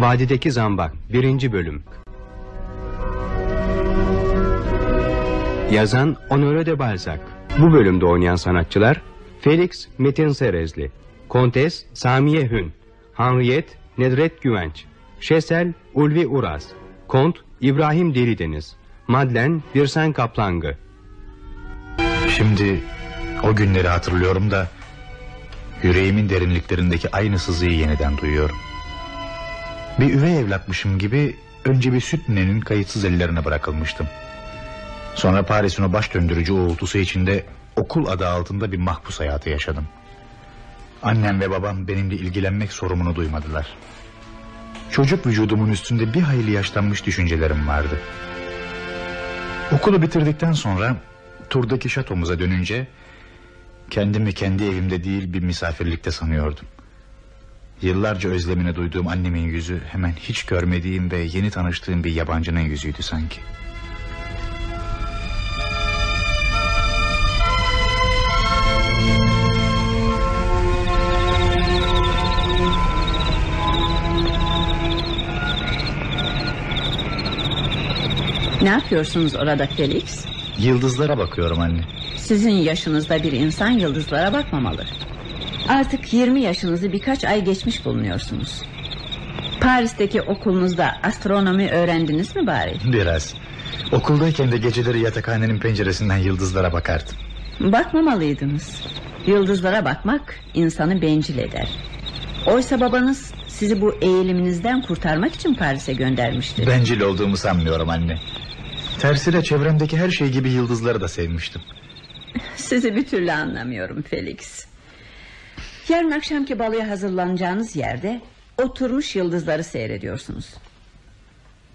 Vadideki Zambak 1. Bölüm Yazan Honoré de Balzac Bu bölümde oynayan sanatçılar Felix Metin Serezli Kontes Samiye Hün Henriette Nedret Güvenç Şesel Ulvi Uras Kont İbrahim Delideniz Madlen Birsen Kaplangı Şimdi o günleri hatırlıyorum da yüreğimin derinliklerindeki aynı sızıyı yeniden duyuyorum. Bir üvey evlatmışım gibi önce bir süt ninenin kayıtsız ellerine bırakılmıştım. Sonra Paris'in o baş döndürücü uğultusu içinde okul adı altında bir mahpus hayatı yaşadım. Annem ve babam benimle ilgilenmek sorumunu duymadılar. Çocuk vücudumun üstünde bir hayli yaşlanmış düşüncelerim vardı. Okulu bitirdikten sonra turdaki şatomuza dönünce kendimi kendi evimde değil bir misafirlikte sanıyordum. Yıllarca özlemini duyduğum annemin yüzü hemen hiç görmediğim ve yeni tanıştığım bir yabancının yüzüydü sanki. Ne yapıyorsunuz orada Felix? Yıldızlara bakıyorum anne. Sizin yaşınızda bir insan yıldızlara bakmamalı. Artık 20 yaşınızı birkaç ay geçmiş bulunuyorsunuz. Paris'teki okulunuzda astronomi öğrendiniz mi bari? Biraz. Okuldayken de geceleri yatakhanenin penceresinden yıldızlara bakardım. Bakmamalıydınız. Yıldızlara bakmak insanı bencil eder. Oysa babanız sizi bu eğiliminizden kurtarmak için Paris'e göndermişti. Bencil olduğumu sanmıyorum anne. Tersine çevremdeki her şey gibi yıldızları da sevmiştim. Sizi bir türlü anlamıyorum Felix. Yarın akşamki baloya hazırlanacağınız yerde oturmuş yıldızları seyrediyorsunuz.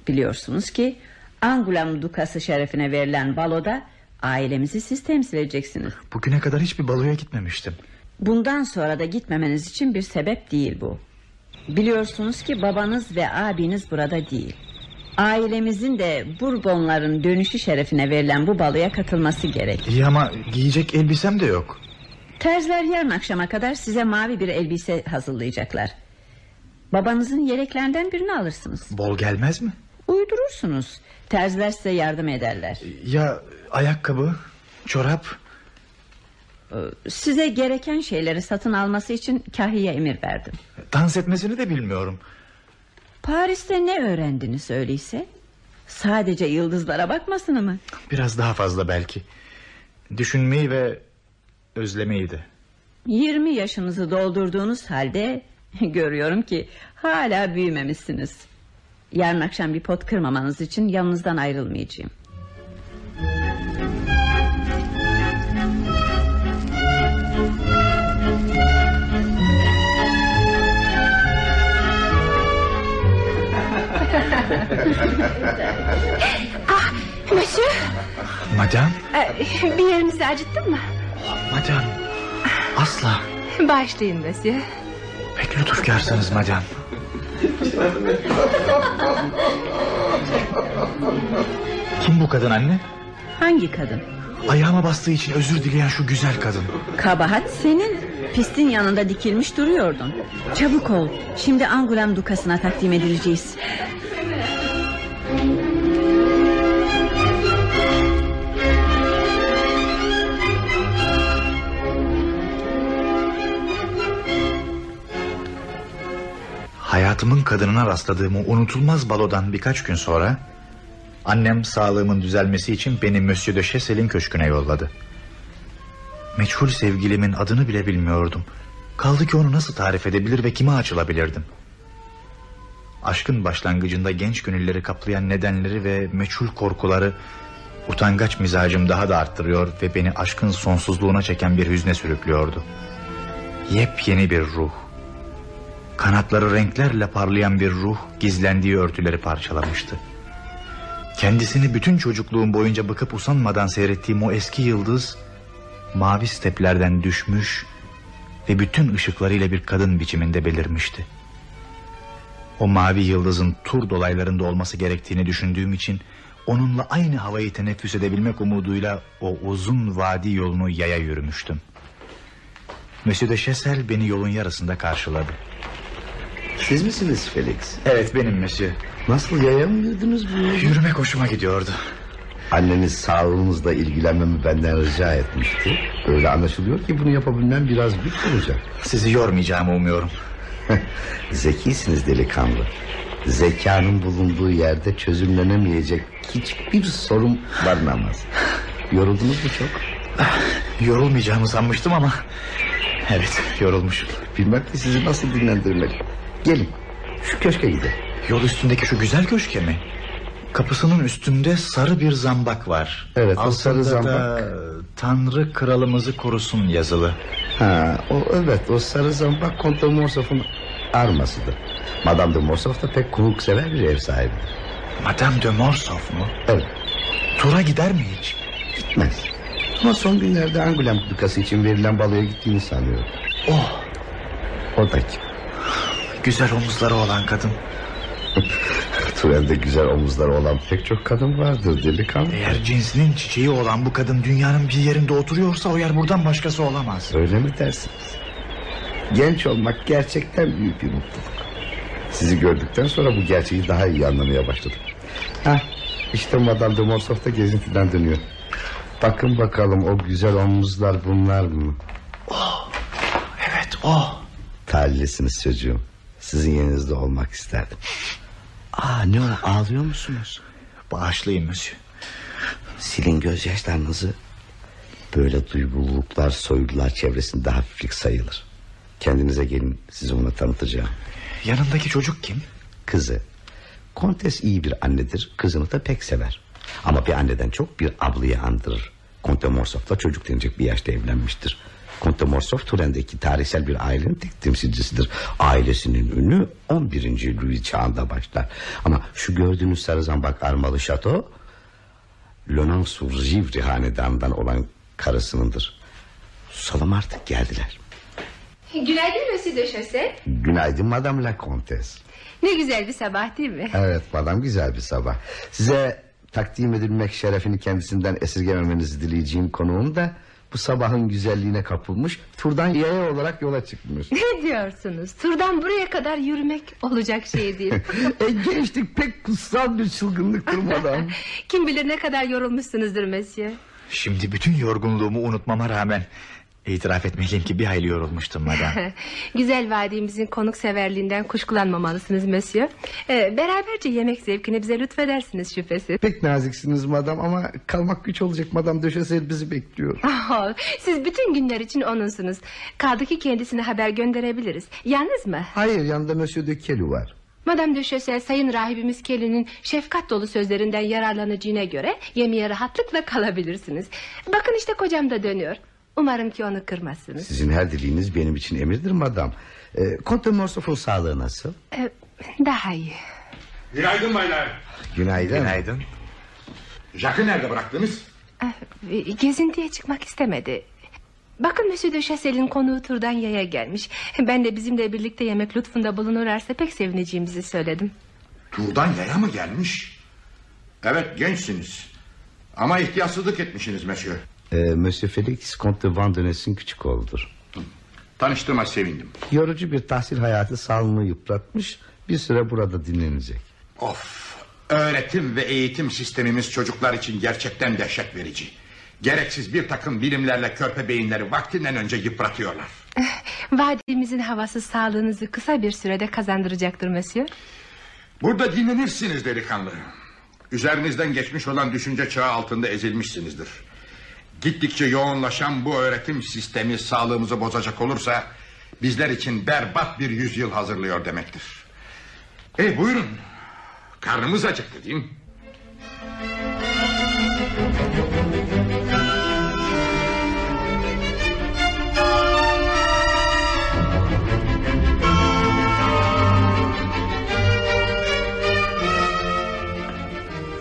Biliyorsunuz ki Angoulême Dukası şerefine verilen baloda ailemizi siz temsil edeceksiniz. Bugüne kadar hiçbir baloya gitmemiştim. Bundan sonra da gitmemeniz için bir sebep değil bu. Biliyorsunuz ki babanız ve abiniz burada değil. Ailemizin de Bourbonların dönüşü şerefine verilen bu baloya katılması gerek. İyi ama giyecek elbisem de yok. Terziler yarın akşama kadar size mavi bir elbise hazırlayacaklar. Babanızın yeleklerinden birini alırsınız. Bol gelmez mi? Uydurursunuz. Terziler size yardım ederler. Ya ayakkabı, çorap? Ee, Size gereken şeyleri satın alması için kahiye emir verdim. Dans etmesini de bilmiyorum. Paris'te ne öğrendiniz öyleyse? Sadece yıldızlara bakmasını mı? Biraz daha fazla belki. Düşünmeyi ve özlemeyi de. 20 yaşınızı doldurduğunuz halde görüyorum ki hala büyümemişsiniz. Yarın akşam bir pot kırmamanız için yanınızdan ayrılmayacağım. Ah, monsieur, Madam, e, bir yerinizi acıttın mı? Madam. Asla. Bağışlayın monsieur. Pek lütufkarsınız madam. Kim bu kadın anne? Hangi kadın? Ayağıma bastığı için özür dileyen şu güzel kadın. Kabahat senin. Pistin yanında dikilmiş duruyordun. Çabuk ol. Şimdi Angoulême Dukası'na takdim edileceğiz. Hayatımın kadınına rastladığım o unutulmaz balodan birkaç gün sonra... ...annem sağlığımın düzelmesi için beni Monsieur de Chessel'in köşküne yolladı. Meçhul sevgilimin adını bile bilmiyordum. Kaldı ki onu nasıl tarif edebilir ve kime açılabilirdim? Aşkın başlangıcında genç gönülleri kaplayan nedenleri ve meçhul korkuları... ...utangaç mizacım daha da arttırıyor ve beni aşkın sonsuzluğuna çeken bir hüzne sürüklüyordu. Yepyeni bir ruh. Kanatları renklerle parlayan bir ruh gizlendiği örtüleri parçalamıştı. Kendisini bütün çocukluğum boyunca bakıp usanmadan seyrettiğim o eski yıldız mavi steplerden düşmüş ve bütün ışıklarıyla bir kadın biçiminde belirmişti. O mavi yıldızın tur dolaylarında olması gerektiğini düşündüğüm için onunla aynı havayı teneffüs edebilmek umuduyla o uzun vadi yolunu yaya yürümüştüm. Monsieur de Chessel beni yolun yarısında karşıladı. Siz misiniz Felix? Evet benim Monsieur. Nasıl yaya mı yürüdünüz bu yolu? Yürümek hoşuma gidiyordu. Anneniz sağlığınızla ilgilenmemi benden rica etmişti. Öyle anlaşılıyor ki bunu yapabilmem biraz güç olacak. Sizi yormayacağımı umuyorum. Zekisiniz delikanlı. Zekanın bulunduğu yerde çözümlenemeyecek hiçbir sorun barınamaz. Yoruldunuz mu çok? Yorulmayacağımı sanmıştım ama... Evet yorulmuşum. Bilmem ki sizi nasıl dinlendirmeliyim. Gelin şu köşke gidelim. Yol üstündeki şu güzel köşke mi? Kapısının üstünde sarı bir zambak var. Evet, Altında sarı da zambak. Tanrı kralımızı korusun yazılı. Ha, o evet o sarı zambak Konto Morsof'un armasıdır. Madame de Morsof da pek konuksever bir ev sahibidir. Madame de Morsof mu? Evet Tura gider mi hiç? gitmez. Ama son günlerde Angoulême Dükası için verilen baloya gittiğini sanıyorum. Oh O da kim? Güzel omuzları olan kadın. Turen'de güzel omuzları olan pek çok kadın vardır delikanlı. Eğer cinsinin çiçeği olan bu kadın dünyanın bir yerinde oturuyorsa o yer buradan başkası olamaz. Öyle mi dersiniz? Genç olmak gerçekten büyük bir mutluluk. Sizi gördükten sonra bu gerçeği daha iyi anlamaya başladım. Hah, işte Madame de Morsof da gezintiden dönüyor. Bakın bakalım o güzel omuzlar bunlar mı? Evet o. Talihlisiniz çocuğum. Sizin yerinizde olmak isterdim. Aa ne o ağlıyor musunuz? Bağışlayın Monsieur. Silin gözyaşlarınızı. Böyle duygululuklar soylular çevresinde hafiflik sayılır. Kendinize gelin sizi ona tanıtacağım. Yanındaki çocuk kim? Kızı. Kontes iyi bir annedir. Kızını da pek sever. Ama bir anneden çok bir ablayı andırır. Konte Morsof'la çocuk denecek bir yaşta evlenmiştir. Konte Morsof Turen'deki tarihsel bir ailenin tek temsilcisidir. Ailesinin ünü 11. Louis çağında başlar. Ama şu gördüğünüz sarı zambak armalı şato... Lonan sur hanedanından olan karısınındır. Susalım artık geldiler. Günaydın Monsieur de. Günaydın Madame la Comtesse. Ne güzel bir sabah değil mi? Evet madam güzel bir sabah. Size takdim edilmek şerefini kendisinden esirgememenizi dileyeceğim konuğum da... ...bu sabahın güzelliğine kapılmış... ...turdan yaya olarak yola çıkmış. Ne diyorsunuz? Turdan buraya kadar yürümek olacak şey değil. e, gençlik pek kutsal bir çılgınlıktır madam. Kim bilir ne kadar yorulmuşsunuzdur Monsieur. Şimdi bütün yorgunluğumu unutmama rağmen... ...itiraf etmeliyim ki bir hayli yorulmuştum madem. Güzel vadimizin konukseverliğinden kuşkulanmamalısınız Monsieur. Ee, beraberce yemek zevkini bize lütfedersiniz şüphesiz. Pek naziksiniz madam ama kalmak güç olacak madam Döşesel bizi bekliyor. Oh, siz bütün günler için onunsunuz. Kaldı ki kendisine haber gönderebiliriz. Yalnız mı? Hayır yanında Monsieur de Kelly var. Madame de sayın rahibimiz Kelly'nin şefkat dolu sözlerinden yararlanacağına göre yemeğe rahatlıkla kalabilirsiniz. Bakın işte kocam da dönüyor. Umarım ki onu kırmazsınız. Sizin her dileğiniz benim için emirdir madam. E, Konte Morsof'un sağlığı nasıl? Ee, daha iyi. Günaydın baylar. Günaydın. Günaydın. Jack'ı nerede bıraktınız? Ee, gezintiye çıkmak istemedi. Bakın Monsieur de Chassel'in konuğu turdan yaya gelmiş. Ben de bizimle birlikte yemek lütfunda bulunurlarsa pek sevineceğimizi söyledim. Turdan yaya mı gelmiş? Evet gençsiniz. Ama ihtiyatsızlık etmişsiniz Monsieur. E, Monsieur Felix Comte de Vandenes'in küçük oğludur. Tanıştığıma sevindim. Yorucu bir tahsil hayatı sağlığını yıpratmış Bir süre burada dinlenecek Of. Öğretim ve eğitim sistemimiz çocuklar için gerçekten dehşet verici. Gereksiz bir takım bilimlerle körpe beyinleri vaktinden önce yıpratıyorlar. Vadimizin havası sağlığınızı kısa bir sürede kazandıracaktır Monsieur. Burada dinlenirsiniz delikanlı. Üzerinizden geçmiş olan düşünce çağı altında ezilmişsinizdir. Gittikçe yoğunlaşan bu öğretim sistemi sağlığımızı bozacak olursa... ...bizler için berbat bir yüzyıl hazırlıyor demektir. E buyurun. Karnımız acıktı değil?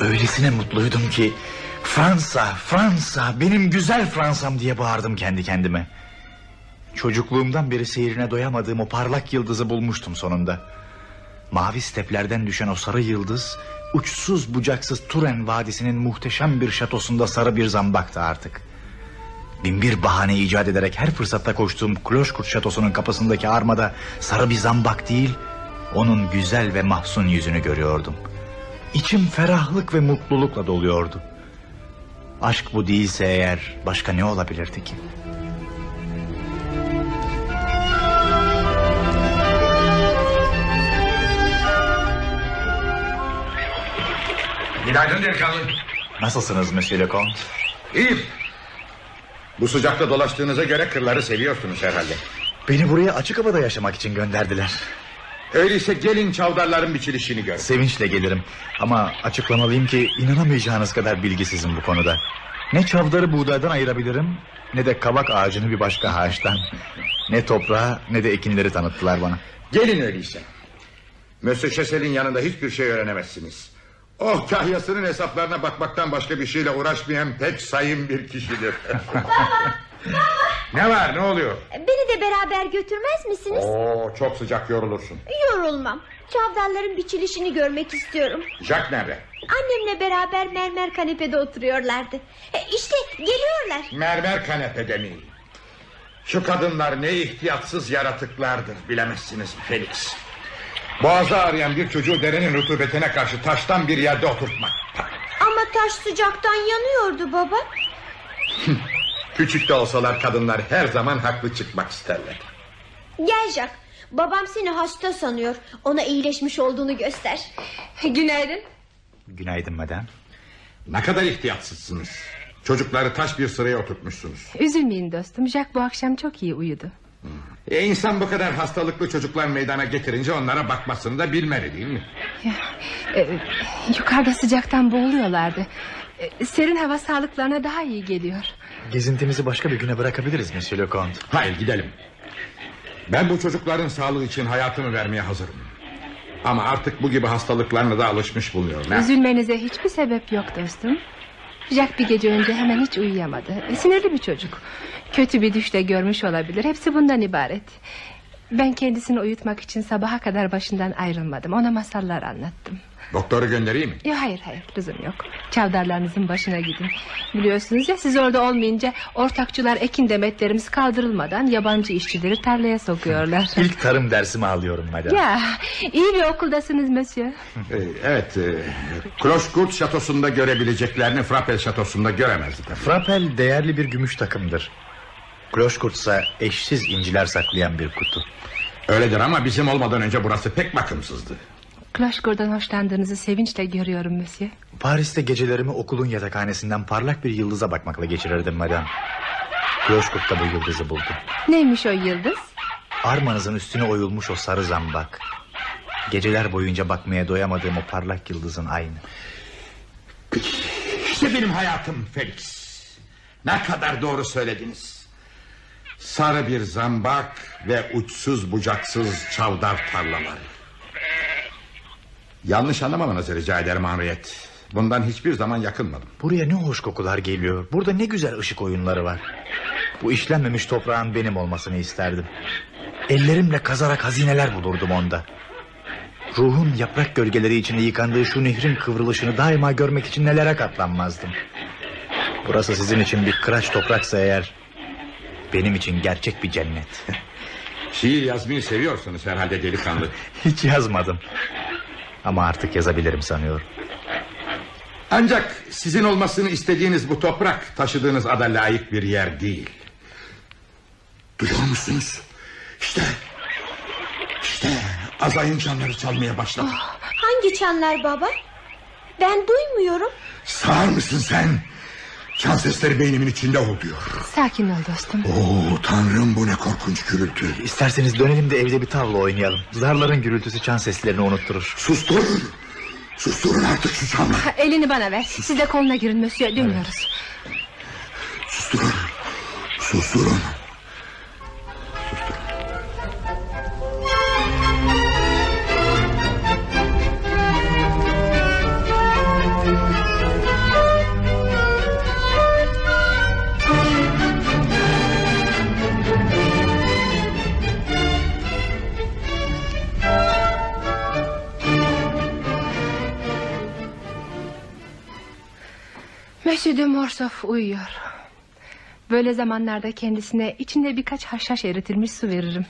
Öylesine mutluydum ki... Fransa, Fransa, benim güzel Fransam diye bağırdım kendi kendime. Çocukluğumdan beri seyrine doyamadığım o parlak yıldızı bulmuştum sonunda. Mavi steplerden düşen o sarı yıldız... ...uçsuz bucaksız Turen Vadisi'nin muhteşem bir şatosunda sarı bir zambaktı artık. Binbir bahane icat ederek her fırsatta koştuğum Kloşkurt şatosunun kapısındaki armada... ...sarı bir zambak değil... Onun güzel ve mahzun yüzünü görüyordum. İçim ferahlık ve mutlulukla doluyordu. Aşk bu değilse eğer başka ne olabilirdi ki? Günaydın delikanlı. Nasılsınız Monsieur Leconte? İyiyim. Bu sıcakta dolaştığınıza göre kırları seviyorsunuz herhalde. Beni buraya açık havada yaşamak için gönderdiler. Öyleyse gelin çavdarların biçilişini gör. Sevinçle gelirim. Ama açıklamalıyım ki inanamayacağınız kadar bilgisizim bu konuda. Ne çavdarı buğdaydan ayırabilirim... ...ne de kavak ağacını bir başka ağaçtan. Ne toprağı ne de ekinleri tanıttılar bana. Gelin öyleyse. Mösyö Şesel'in yanında hiçbir şey öğrenemezsiniz. Oh kahyasının hesaplarına bakmaktan başka bir şeyle uğraşmayan pek sayın bir kişidir. ne var ne oluyor? Beni de beraber götürmez misiniz? Oo çok sıcak yorulursun. Yorulmam. Çavdarların biçilişini görmek istiyorum. Jack nerede? Annemle beraber mermer kanepede oturuyorlardı. E, işte geliyorlar. Mermer kanepede mi? Şu kadınlar ne ihtiyatsız yaratıklardır bilemezsiniz Felix. Boğazda arayan bir çocuğu derenin rutubetine karşı taştan bir yerde oturtmak. Ama taş sıcaktan yanıyordu baba. Küçük de olsalar kadınlar her zaman haklı çıkmak isterler. Gel Jack. Babam seni hasta sanıyor. Ona iyileşmiş olduğunu göster. Günaydın. Günaydın madem. Ne kadar ihtiyatsızsınız. Çocukları taş bir sıraya oturtmuşsunuz. Üzülmeyin dostum. Jack bu akşam çok iyi uyudu. E insan bu kadar hastalıklı çocuklar meydana getirince onlara bakmasını da bilmeli değil mi? Ee, yukarıda sıcaktan boğuluyorlardı. Ee, serin hava sağlıklarına daha iyi geliyor. Gezintimizi başka bir güne bırakabiliriz Monsieur Leconte. Hayır gidelim. Ben bu çocukların sağlığı için hayatımı vermeye hazırım. Ama artık bu gibi hastalıklarına da alışmış bulunuyorum. ha? Üzülmenize hiçbir sebep yok dostum. Jack bir gece önce hemen hiç uyuyamadı. E, Sinirli bir çocuk. Kötü bir düşte görmüş olabilir. Hepsi bundan ibaret. Ben kendisini uyutmak için sabaha kadar başından ayrılmadım. Ona masallar anlattım. Doktoru göndereyim mi? Yok hayır hayır lüzum yok. Çavdarlarınızın başına gidin. Biliyorsunuz ya siz orada olmayınca ortakçılar ekin demetlerimiz kaldırılmadan yabancı işçileri tarlaya sokuyorlar. İlk tarım dersimi alıyorum madem. ya iyi bir okuldasınız monsieur. Ee, evet. E, Kloşkurt şatosunda görebileceklerini Frappel şatosunda göremezdi tabii. Frappel değerli bir gümüş takımdır. Kloşkurt ise eşsiz inciler saklayan bir kutu. Öyledir ama bizim olmadan önce burası pek bakımsızdı. Kloşkur'dan hoşlandığınızı sevinçle görüyorum monsieur. Paris'te gecelerimi okulun yatakhanesinden parlak bir yıldıza bakmakla geçirirdim madem. Kloşkurt da bu yıldızı buldu. Neymiş o yıldız? Armanızın üstüne oyulmuş o sarı zambak. Geceler boyunca bakmaya doyamadığım o parlak yıldızın aynı. İşte benim hayatım Felix. Ne kadar doğru söylediniz. Sarı bir zambak ve uçsuz bucaksız çavdar tarlaları. Yanlış anlamamanızı rica ederim Henriette. Bundan hiçbir zaman yakınmadım. Buraya ne hoş kokular geliyor. Burada ne güzel ışık oyunları var. Bu işlenmemiş toprağın benim olmasını isterdim. Ellerimle kazarak hazineler bulurdum onda. Ruhun yaprak gölgeleri içinde yıkandığı şu nehrin kıvrılışını daima görmek için nelere katlanmazdım. Burası sizin için bir kıraç topraksa eğer... ...benim için gerçek bir cennet. Şiir yazmayı seviyorsunuz herhalde delikanlı. Hiç yazmadım. Ama artık yazabilirim sanıyorum. Ancak sizin olmasını istediğiniz bu toprak taşıdığınız ada layık bir yer değil. Duyuyor musunuz? İşte, işte azayın çanları çalmaya başladı. Hangi çanlar baba? Ben duymuyorum. Sağır mısın sen? Çan sesleri beynimin içinde oluyor. Sakin ol dostum. Oo tanrım bu ne korkunç gürültü. İsterseniz dönelim de evde bir tavla oynayalım. Zarların gürültüsü çan seslerini unutturur. Susturun. Susturun artık şu çanları. Ha, Elini bana ver. Siz de koluna girin monsieur. Dönüyoruz. Susturun. Susturun. Monsieur de Morsoff uyuyor. Böyle zamanlarda kendisine içinde birkaç haşhaş eritilmiş su veririm.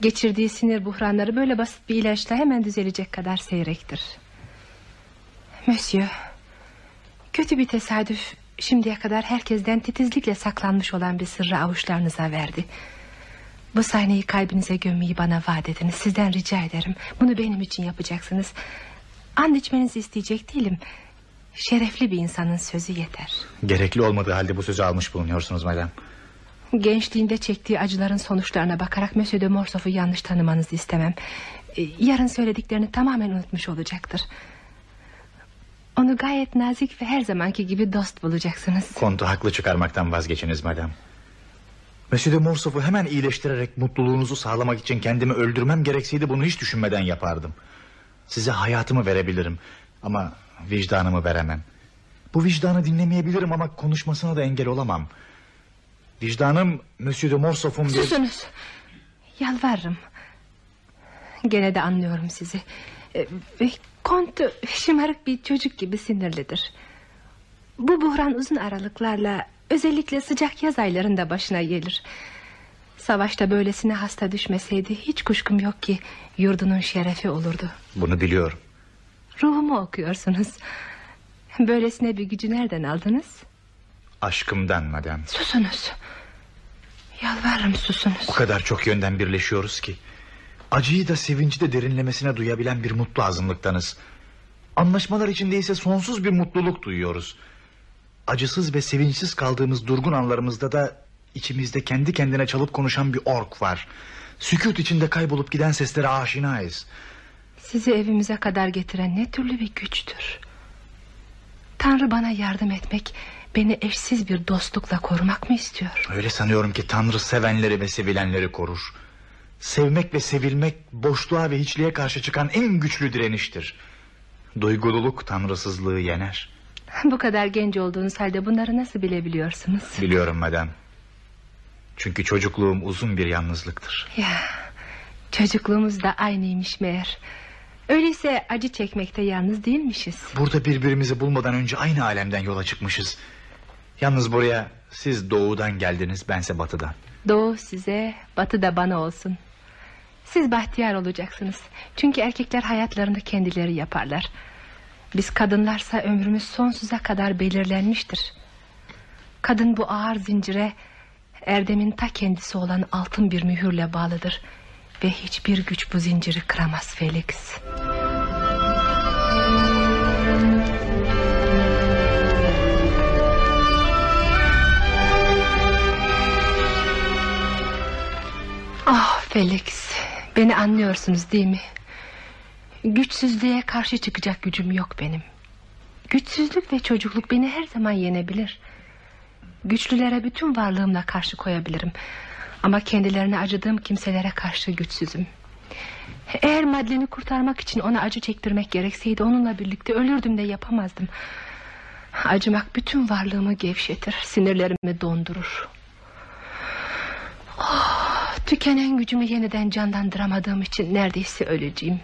Geçirdiği sinir buhranları böyle basit bir ilaçla hemen düzelecek kadar seyrektir. Monsieur, kötü bir tesadüf şimdiye kadar herkesten titizlikle saklanmış olan bir sırrı avuçlarınıza verdi. Bu sahneyi kalbinize gömmeyi bana vaat ediniz. Sizden rica ederim. Bunu benim için yapacaksınız. And içmenizi isteyecek değilim. Şerefli bir insanın sözü yeter. Gerekli olmadığı halde bu sözü almış bulunuyorsunuz madem. Gençliğinde çektiği acıların sonuçlarına bakarak Monsieur de Morsoff'u yanlış tanımanızı istemem. Ee, Yarın söylediklerini tamamen unutmuş olacaktır. Onu gayet nazik ve her zamanki gibi dost bulacaksınız. Kontu haklı çıkarmaktan vazgeçiniz madem. Monsieur de Morsoff'u hemen iyileştirerek mutluluğunuzu sağlamak için kendimi öldürmem gerekseydi bunu hiç düşünmeden yapardım. Size hayatımı verebilirim ama vicdanımı veremem. Bu vicdanı dinlemeyebilirim ama konuşmasına da engel olamam. Vicdanım Monsieur de Morsoff'un bir... Susunuz. Yalvarırım. Gene de anlıyorum sizi. Ee, ve Kont şımarık bir çocuk gibi sinirlidir. Bu buhran uzun aralıklarla özellikle sıcak yaz aylarında başına gelir. Savaşta böylesine hasta düşmeseydi hiç kuşkum yok ki yurdunun şerefi olurdu. Bunu biliyorum. Ruhumu okuyorsunuz. Böylesine bir gücü nereden aldınız? Aşkımdan madem. Susunuz. Yalvarırım susunuz. O kadar çok yönden birleşiyoruz ki. Acıyı da sevinci de derinlemesine duyabilen bir mutlu azınlıktanız. Anlaşmalar içinde ise sonsuz bir mutluluk duyuyoruz. Acısız ve sevinçsiz kaldığımız durgun anlarımızda da içimizde kendi kendine çalıp konuşan bir ork var. Sükut içinde kaybolup giden seslere aşinayız. Sizi evimize kadar getiren ne türlü bir güçtür. Tanrı bana yardım etmek, beni eşsiz bir dostlukla korumak mı istiyor? Öyle sanıyorum ki Tanrı sevenleri ve sevilenleri korur. Sevmek ve sevilmek boşluğa ve hiçliğe karşı çıkan en güçlü direniştir. Duygululuk tanrısızlığı yener. Bu kadar genç olduğunuz halde bunları nasıl bilebiliyorsunuz? Biliyorum madem. Çünkü çocukluğum uzun bir yalnızlıktır. Ya, çocukluğumuz da aynıymış meğer. Öyleyse acı çekmekte yalnız değilmişiz. Burada birbirimizi bulmadan önce aynı alemden yola çıkmışız. Yalnız buraya siz doğudan geldiniz bense batıdan. Doğu size, batı da bana olsun. Siz bahtiyar olacaksınız. Çünkü erkekler hayatlarını kendileri yaparlar. Biz kadınlarsa ömrümüz sonsuza kadar belirlenmiştir. Kadın bu ağır zincire erdemin ta kendisi olan altın bir mühürle bağlıdır. Ve hiçbir güç bu zinciri kıramaz Felix. Ah Felix, beni anlıyorsunuz değil mi? Güçsüzlüğe karşı çıkacak gücüm yok benim. Güçsüzlük ve çocukluk beni her zaman yenebilir. Güçlülere bütün varlığımla karşı koyabilirim. Ama kendilerine acıdığım kimselere karşı güçsüzüm. Eğer Madlen'i kurtarmak için ona acı çektirmek gerekseydi onunla birlikte ölürdüm de yapamazdım. Acımak bütün varlığımı gevşetir, sinirlerimi dondurur. Ah, tükenen gücümü yeniden canlandıramadığım için neredeyse öleceğim.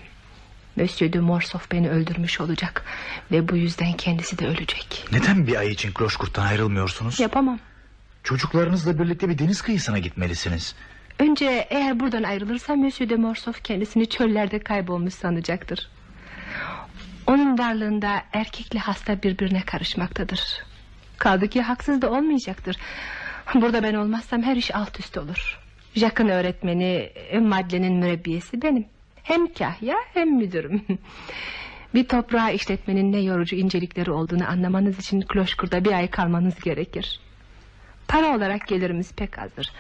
Monsieur de Morsoff beni öldürmüş olacak ve bu yüzden kendisi de ölecek. Neden bir ay için Kloşkurt'tan ayrılmıyorsunuz? Yapamam. Çocuklarınızla birlikte bir deniz kıyısına gitmelisiniz. Önce eğer buradan ayrılırsam Monsieur de Morsoff kendisini çöllerde kaybolmuş sanacaktır. Onun varlığında erkekle hasta birbirine karışmaktadır. Kaldı ki haksız da olmayacaktır. Burada ben olmazsam her iş alt üst olur. Jacques'ın öğretmeni, Madeleine'in mürebbiyesi benim. Hem kahya hem müdürüm. Bir toprağı işletmenin ne yorucu incelikleri olduğunu anlamanız için Kloşkur'da bir ay kalmanız gerekir. Para olarak gelirimiz pek azdır.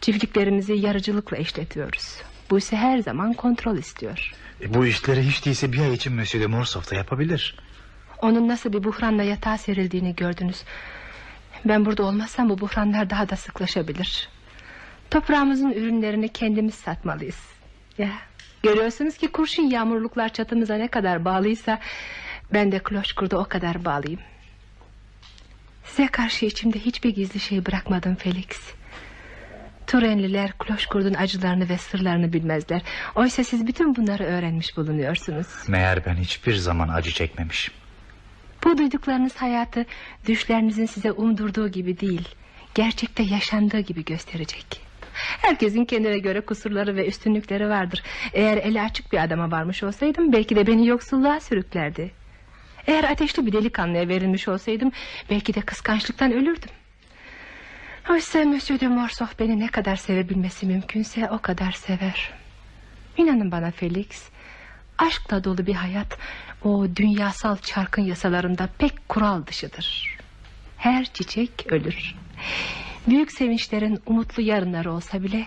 Çiftliklerimizi yarıcılıkla işletiyoruz. Bu ise her zaman kontrol istiyor. E, bu işleri hiç değilse bir ay için Monsieur de Morsoff da yapabilir. Onun nasıl bir buhranla yatağa serildiğini gördünüz. Ben burada olmazsam bu buhranlar daha da sıklaşabilir. Toprağımızın ürünlerini kendimiz satmalıyız. Ya, görüyorsunuz ki kurşun yağmurluklar çatımıza ne kadar bağlıysa... ...ben de Kloşkur'da o kadar bağlıyım. Size karşı içimde hiçbir gizli şey bırakmadım Felix. Turenliler Kloşkur'un acılarını ve sırlarını bilmezler. Oysa siz bütün bunları öğrenmiş bulunuyorsunuz. Meğer ben hiçbir zaman acı çekmemişim. Bu duyduklarınız hayatı düşlerinizin size umdurduğu gibi değil... ...gerçekte yaşandığı gibi gösterecek. Herkesin kendine göre kusurları ve üstünlükleri vardır. Eğer eli açık bir adama varmış olsaydım belki de beni yoksulluğa sürüklerdi. Eğer ateşli bir delikanlıya verilmiş olsaydım belki de kıskançlıktan ölürdüm. Oysa Monsieur de Morsoff beni ne kadar sevebilmesi mümkünse o kadar sever. İnanın bana Felix, aşkla dolu bir hayat o dünyasal çarkın yasalarında pek kural dışıdır. Her çiçek ölür. Büyük sevinçlerin umutlu yarınları olsa bile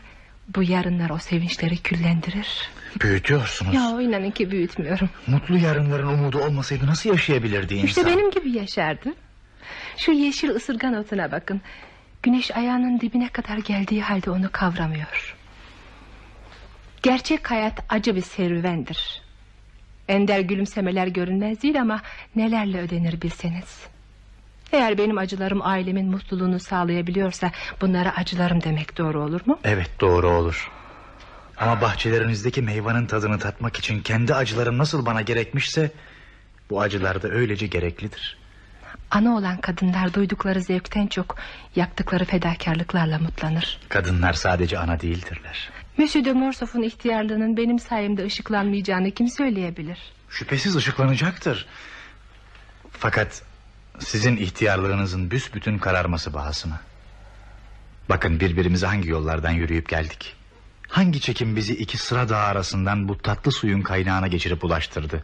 bu yarınlar o sevinçleri küllendirir. Büyütüyorsunuz. Ya inanın ki büyütmüyorum. Mutlu yarınların umudu olmasaydı nasıl yaşayabilirdi insan? İşte benim gibi yaşardı. Şu yeşil ısırgan otuna bakın. Güneş ayağının dibine kadar geldiği halde onu kavramıyor. Gerçek hayat acı bir serüvendir. Ender gülümsemeler görünmez değil ama nelerle ödenir bilseniz. Eğer benim acılarım ailemin mutluluğunu sağlayabiliyorsa bunlara acılarım demek doğru olur mu? Evet doğru olur. Ama bahçelerinizdeki meyvanın tadını tatmak için kendi acılarım nasıl bana gerekmişse... ...bu acılar da öylece gereklidir. Ana olan kadınlar duydukları zevkten çok yaptıkları fedakarlıklarla mutlanır. Kadınlar sadece ana değildirler. Monsieur de Morsoff'un ihtiyarlığının benim sayemde ışıklanmayacağını kim söyleyebilir? Şüphesiz ışıklanacaktır. Fakat sizin ihtiyarlığınızın büsbütün kararması bahasına. Bakın birbirimize hangi yollardan yürüyüp geldik. Hangi çekim bizi iki sıra dağ arasından bu tatlı suyun kaynağına geçirip ulaştırdı.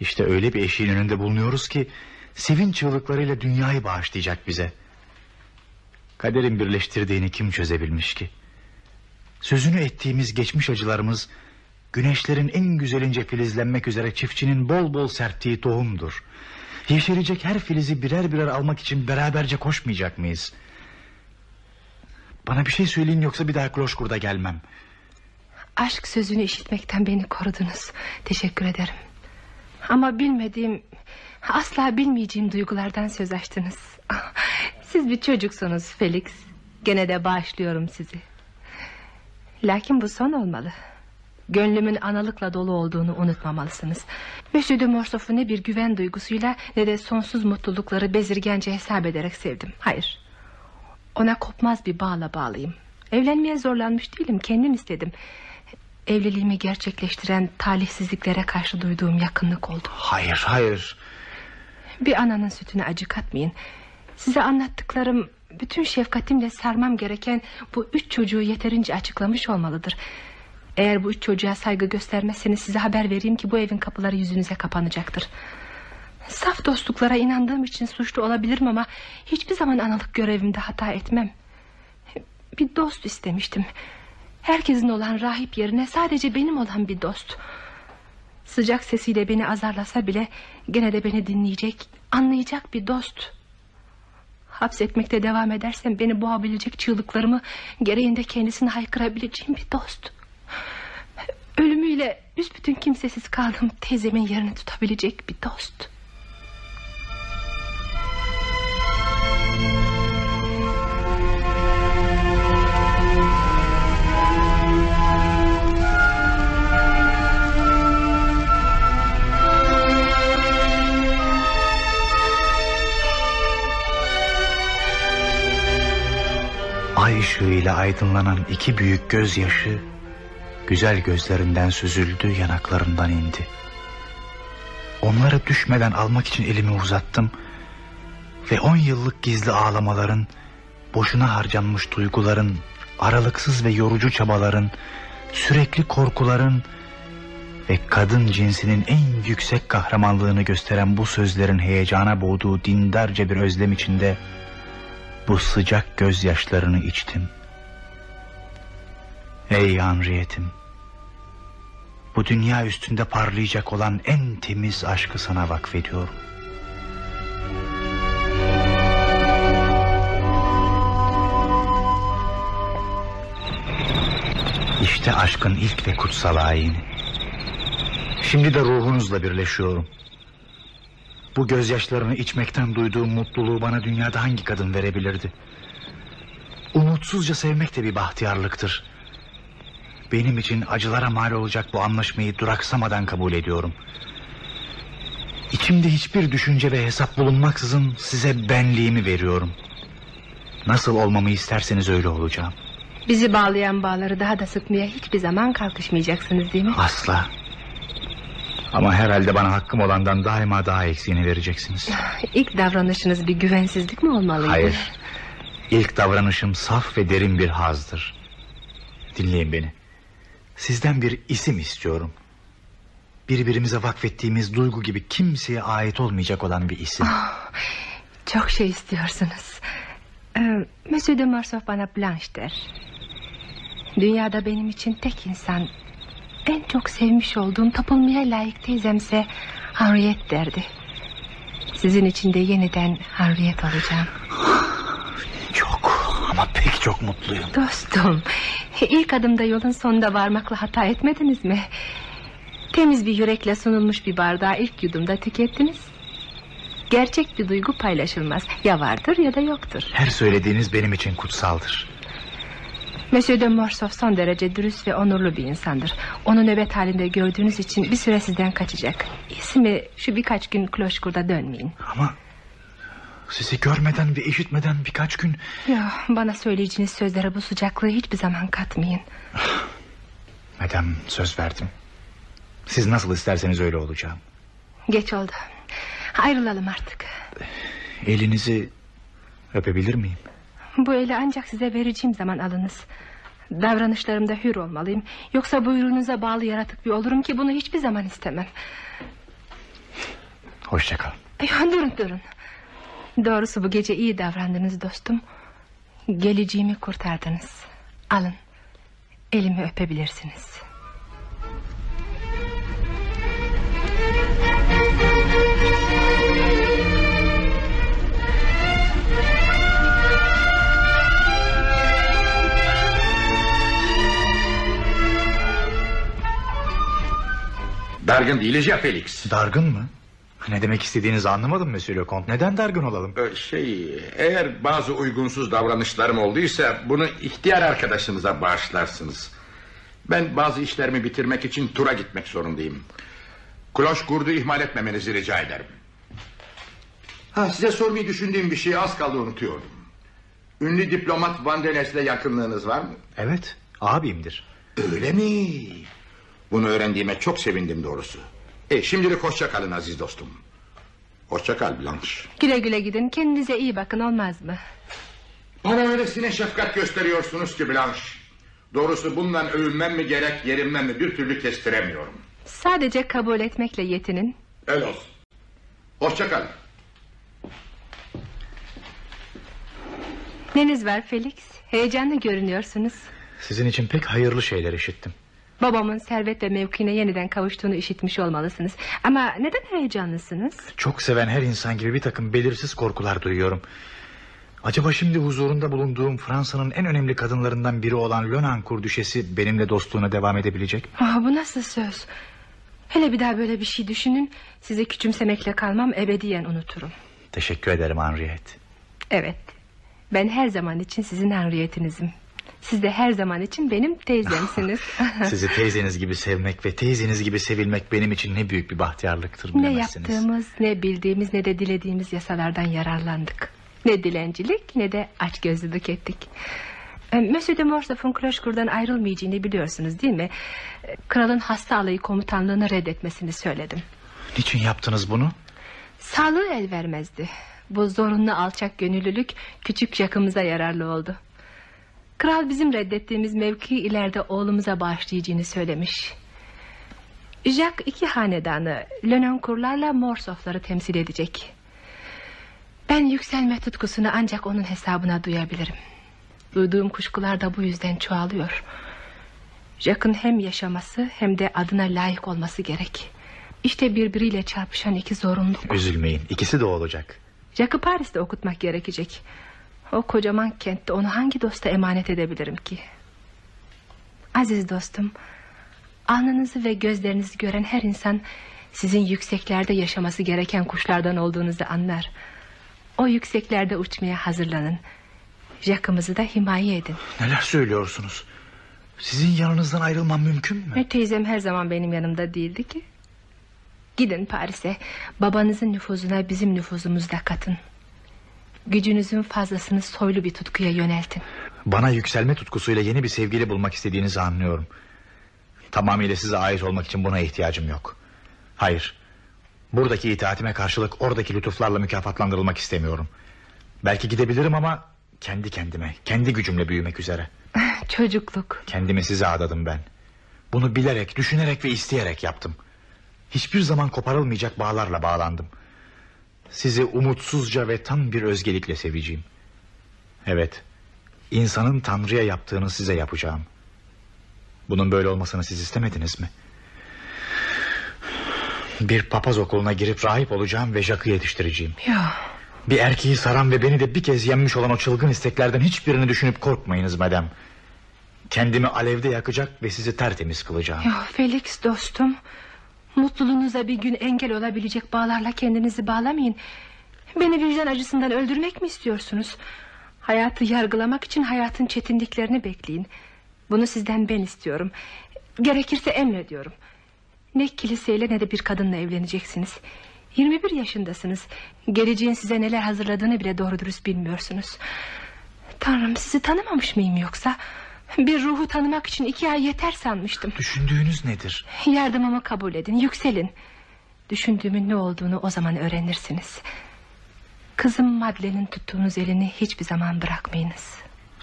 İşte öyle bir eşiğin önünde bulunuyoruz ki... ...sevinç çığlıklarıyla dünyayı bağışlayacak bize. Kaderin birleştirdiğini kim çözebilmiş ki? Sözünü ettiğimiz geçmiş acılarımız... ...güneşlerin en güzelince filizlenmek üzere çiftçinin bol bol serptiği tohumdur. Yeşerecek her filizi birer birer almak için beraberce koşmayacak mıyız? Bana bir şey söyleyin yoksa bir daha Kloşkur'da gelmem. Aşk sözünü işitmekten beni korudunuz. Teşekkür ederim. Ama bilmediğim, asla bilmeyeceğim duygulardan söz açtınız. Siz bir çocuksunuz Felix. Gene de bağışlıyorum sizi. Lakin bu son olmalı. Gönlümün analıkla dolu olduğunu unutmamalısınız. Monsieur de Morsoff'u ne bir güven duygusuyla ne de sonsuz mutlulukları bezirgence hesap ederek sevdim. Hayır. Ona kopmaz bir bağla bağlıyım. Evlenmeye zorlanmış değilim, kendim istedim. Evliliğimi gerçekleştiren talihsizliklere karşı duyduğum yakınlık oldu. Hayır hayır. Bir ananın sütüne acı katmayın. Size anlattıklarım bütün şefkatimle sarmam gereken bu üç çocuğu yeterince açıklamış olmalıdır. Eğer bu üç çocuğa saygı göstermezseniz size haber vereyim ki bu evin kapıları yüzünüze kapanacaktır. Saf dostluklara inandığım için suçlu olabilirim ama hiçbir zaman analık görevimde hata etmem. Bir dost istemiştim. Herkesin olan rahip yerine sadece benim olan bir dost. Sıcak sesiyle beni azarlasa bile gene de beni dinleyecek, anlayacak bir dost. Hapsetmekte devam edersem beni boğabilecek çığlıklarımı gereğinde kendisine haykırabileceğim bir dost. Ölümüyle büsbütün kimsesiz kaldığım teyzemin yerini tutabilecek bir dost. Ay ışığıyla aydınlanan iki büyük gözyaşı güzel gözlerinden süzüldü, yanaklarından indi. Onları düşmeden almak için elimi uzattım ve on yıllık gizli ağlamaların, boşuna harcanmış duyguların, aralıksız ve yorucu çabaların, sürekli korkuların ve kadın cinsinin en yüksek kahramanlığını gösteren bu sözlerin heyecana boğduğu dindarca bir özlem içinde bu sıcak gözyaşlarını içtim. Ey Henriette'im. Bu dünya üstünde parlayacak olan en temiz aşkı sana vakfediyorum. İşte aşkın ilk ve kutsal ayini. Şimdi de ruhunuzla birleşiyorum. Bu gözyaşlarını içmekten duyduğum mutluluğu bana dünyada hangi kadın verebilirdi? Umutsuzca sevmek de bir bahtiyarlıktır. Benim için acılara mal olacak bu anlaşmayı duraksamadan kabul ediyorum. İçimde hiçbir düşünce ve hesap bulunmaksızın size benliğimi veriyorum. Nasıl olmamı isterseniz öyle olacağım. Bizi bağlayan bağları daha da sıkmaya hiçbir zaman kalkışmayacaksınız değil mi? Asla. Ama herhalde bana hakkım olandan daima daha eksiğini vereceksiniz. İlk davranışınız bir güvensizlik mi olmalıydı? Hayır. İlk davranışım saf ve derin bir hazdır. Dinleyin beni. Sizden bir isim istiyorum. Birbirimize vakfettiğimiz duygu gibi kimseye ait olmayacak olan bir isim. Çok şey istiyorsunuz. Ee, Monsieur de Morcerf bana Blanche der. Dünyada benim için tek insan... ...en çok sevmiş olduğum tapılmaya layık teyzemse... ...Henriette derdi. Sizin için de yeniden Henriette olacağım. Çok ama pek çok mutluyum. Dostum... ...ilk adımda yolun sonunda varmakla hata etmediniz mi? Temiz bir yürekle sunulmuş bir bardağı ilk yudumda tükettiniz. Gerçek bir duygu paylaşılmaz. Ya vardır ya da yoktur. Her söylediğiniz benim için kutsaldır. Monsieur de Morcerf son derece dürüst ve onurlu bir insandır. Onu nöbet halinde gördüğünüz için bir süre sizden kaçacak. İsmi şu birkaç gün Kloşkur'da dönmeyin. Ama sizi görmeden ve işitmeden birkaç gün... Ya, bana söyleyeceğiniz sözlere bu sıcaklığı hiçbir zaman katmayın. Madem söz verdim. Siz nasıl isterseniz öyle olacağım. Geç oldu. Ayrılalım artık. Elinizi öpebilir miyim? Bu eli ancak size vereceğim zaman alınız. Davranışlarımda hür olmalıyım. Yoksa buyruğunuza bağlı yaratık bir olurum ki bunu hiçbir zaman istemem. Hoşça kal. Ay, durun durun. Doğrusu bu gece iyi davrandınız dostum. Geleceğimi kurtardınız. Alın. Elimi öpebilirsiniz. Dargın değiliz ya Felix. Dargın mı? Ne demek istediğinizi anlamadım Monsieur Leconte. Neden dargın olalım? Ee, Şey eğer bazı uygunsuz davranışlarım olduysa bunu ihtiyar arkadaşınıza bağışlarsınız. Ben bazı işlerimi bitirmek için tura gitmek zorundayım. Kloş kurdu ihmal etmemenizi rica ederim. Ha, size sormayı düşündüğüm bir şeyi az kaldı unutuyordum. Ünlü diplomat Van Denes'le yakınlığınız var mı? Evet abimdir. Öyle mi? Bunu öğrendiğime çok sevindim doğrusu. E, şimdilik hoşça kalın aziz dostum. Hoşça kal Blanche. Güle güle gidin. Kendinize iyi bakın olmaz mı? Bana öylesine şefkat gösteriyorsunuz ki Blanche. Doğrusu bundan övünmem mi gerek yerimden mi bir türlü kestiremiyorum. Sadece kabul etmekle yetinin. Öyle olsun. Hoşça kal. Neniz var Felix? Heyecanlı görünüyorsunuz. Sizin için pek hayırlı şeyler işittim. Babamın servet ve mevkine yeniden kavuştuğunu işitmiş olmalısınız. Ama neden heyecanlısınız? Çok seven her insan gibi bir takım belirsiz korkular duyuyorum. Acaba şimdi huzurunda bulunduğum Fransa'nın en önemli kadınlarından biri olan Lonancourt düşesi benimle dostluğuna devam edebilecek mi? Ah, bu nasıl söz? Hele bir daha böyle bir şey düşünün. Sizi küçümsemekle kalmam ebediyen unuturum. Teşekkür ederim Henriette. Evet. Ben her zaman için sizin Henriette'inizim. Siz de her zaman için benim teyzemsiniz. Sizi teyzeniz gibi sevmek ve teyzeniz gibi sevilmek benim için ne büyük bir bahtiyarlıktır ne yaptığımız, ne bildiğimiz, ne de dilediğimiz yasalardan yararlandık. Ne dilencilik, ne de açgözlülük ettik. E, Monsieur de Morcerf'un Kloşkur'dan ayrılmayacağını biliyorsunuz değil mi? E, Kralın hasta alayı komutanlığını reddetmesini söyledim. Niçin yaptınız bunu? Sağlığı el vermezdi. Bu zorunlu alçak gönüllülük küçük yakımıza yararlı oldu. Kral bizim reddettiğimiz mevki ileride oğlumuza bağışlayacağını söylemiş. Jacques iki hanedanı Lenoncourt'larla Morsof'ları temsil edecek. Ben yükselme tutkusunu ancak onun hesabına duyabilirim. Duyduğum kuşkular da bu yüzden çoğalıyor. Jacques'ın hem yaşaması hem de adına layık olması gerek. İşte birbiriyle çarpışan iki zorunluluk. Üzülmeyin ikisi de olacak. Jack'ı Paris'te okutmak gerekecek. O kocaman kentte onu hangi dosta emanet edebilirim ki? Aziz dostum, alnınızı ve gözlerinizi gören her insan sizin yükseklerde yaşaması gereken kuşlardan olduğunuzu anlar. O yükseklerde uçmaya hazırlanın. Jack'ımızı da himaye edin. Neler söylüyorsunuz? Sizin yanınızdan ayrılmam mümkün mü? Teyzem her zaman benim yanımda değildi ki. Gidin Paris'e. Babanızın nüfuzuna bizim nüfuzumuzu da katın. Gücünüzün fazlasını soylu bir tutkuya yöneltin. Bana yükselme tutkusuyla yeni bir sevgili bulmak istediğinizi anlıyorum. Tamamıyla size ait olmak için buna ihtiyacım yok. Hayır. Buradaki itaatime karşılık oradaki lütuflarla mükafatlandırılmak istemiyorum. Belki gidebilirim ama kendi kendime, kendi gücümle büyümek üzere. Çocukluk. Kendimi size adadım ben. Bunu bilerek, düşünerek ve isteyerek yaptım. Hiçbir zaman koparılmayacak bağlarla bağlandım. Sizi umutsuzca ve tam bir özgelikle seveceğim. Evet, insanın Tanrı'ya yaptığını size yapacağım. Bunun böyle olmasını siz istemediniz mi? Bir papaz okuluna girip rahip olacağım ve Jack'ı yetiştireceğim. Yok. Bir erkeği saran ve beni de bir kez yenmiş olan o çılgın isteklerden hiçbirini düşünüp korkmayınız madem. Kendimi alevde yakacak ve sizi tertemiz kılacağım. Yok Felix dostum. Mutluluğunuza bir gün engel olabilecek bağlarla kendinizi bağlamayın. Beni vicdan acısından öldürmek mi istiyorsunuz? Hayatı yargılamak için hayatın çetinliklerini bekleyin. Bunu sizden ben istiyorum. Gerekirse emrediyorum. Ne kiliseyle ne de bir kadınla evleneceksiniz. 21 yaşındasınız. Geleceğin size neler hazırladığını bile doğru dürüst bilmiyorsunuz. Tanrım sizi tanımamış mıyım yoksa? Bir ruhu tanımak için iki ay yeter sanmıştım. Düşündüğünüz nedir? Yardımımı kabul edin, yükselin. Düşündüğümün ne olduğunu o zaman öğrenirsiniz. Kızım Madele'nin tuttuğunuz elini hiçbir zaman bırakmayınız.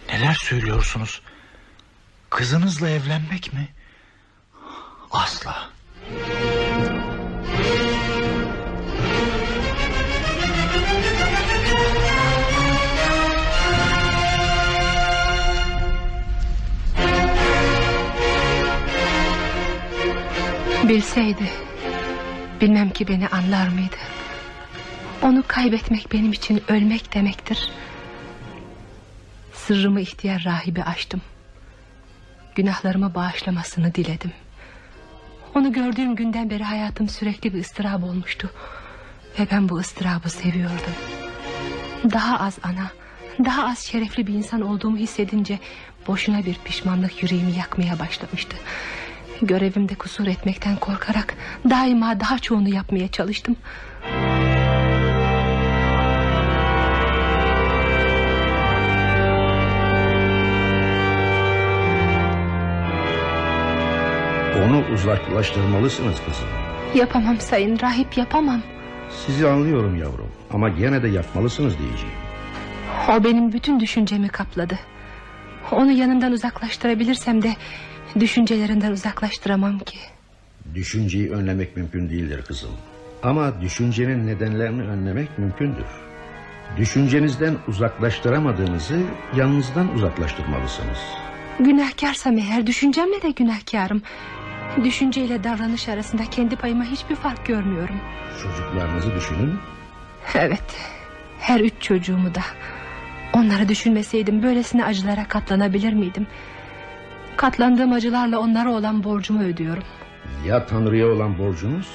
Neler söylüyorsunuz? Kızınızla evlenmek mi? Asla. Bilseydi, bilmem ki beni anlar mıydı? Onu kaybetmek benim için ölmek demektir. Sırrımı ihtiyar rahibe açtım. Günahlarımı bağışlamasını diledim. Onu gördüğüm günden beri hayatım sürekli bir ıstırap olmuştu. Ve ben bu ıstırabı seviyordum. Daha az ana, daha az şerefli bir insan olduğumu hissedince... ...boşuna bir pişmanlık yüreğimi yakmaya başlamıştı. Görevimde kusur etmekten korkarak... ...daima daha çoğunu yapmaya çalıştım. Onu uzaklaştırmalısınız kızım. Yapamam sayın rahip yapamam. Sizi anlıyorum yavrum ama gene de yapmalısınız diyeceğim. O benim bütün düşüncemi kapladı. Onu yanımdan uzaklaştırabilirsem de... ...düşüncelerinden uzaklaştıramam ki. Düşünceyi önlemek mümkün değildir kızım. Ama düşüncenin nedenlerini önlemek mümkündür. Düşüncenizden uzaklaştıramadığınızı yanınızdan uzaklaştırmalısınız. Günahkarsam eğer düşüncemle de günahkarım. Düşünceyle davranış arasında kendi payıma hiçbir fark görmüyorum. Çocuklarınızı düşünün. Evet, her üç çocuğumu da. Onları düşünmeseydim böylesine acılara katlanabilir miydim? Katlandığım acılarla onlara olan borcumu ödüyorum. Ya Tanrı'ya olan borcunuz?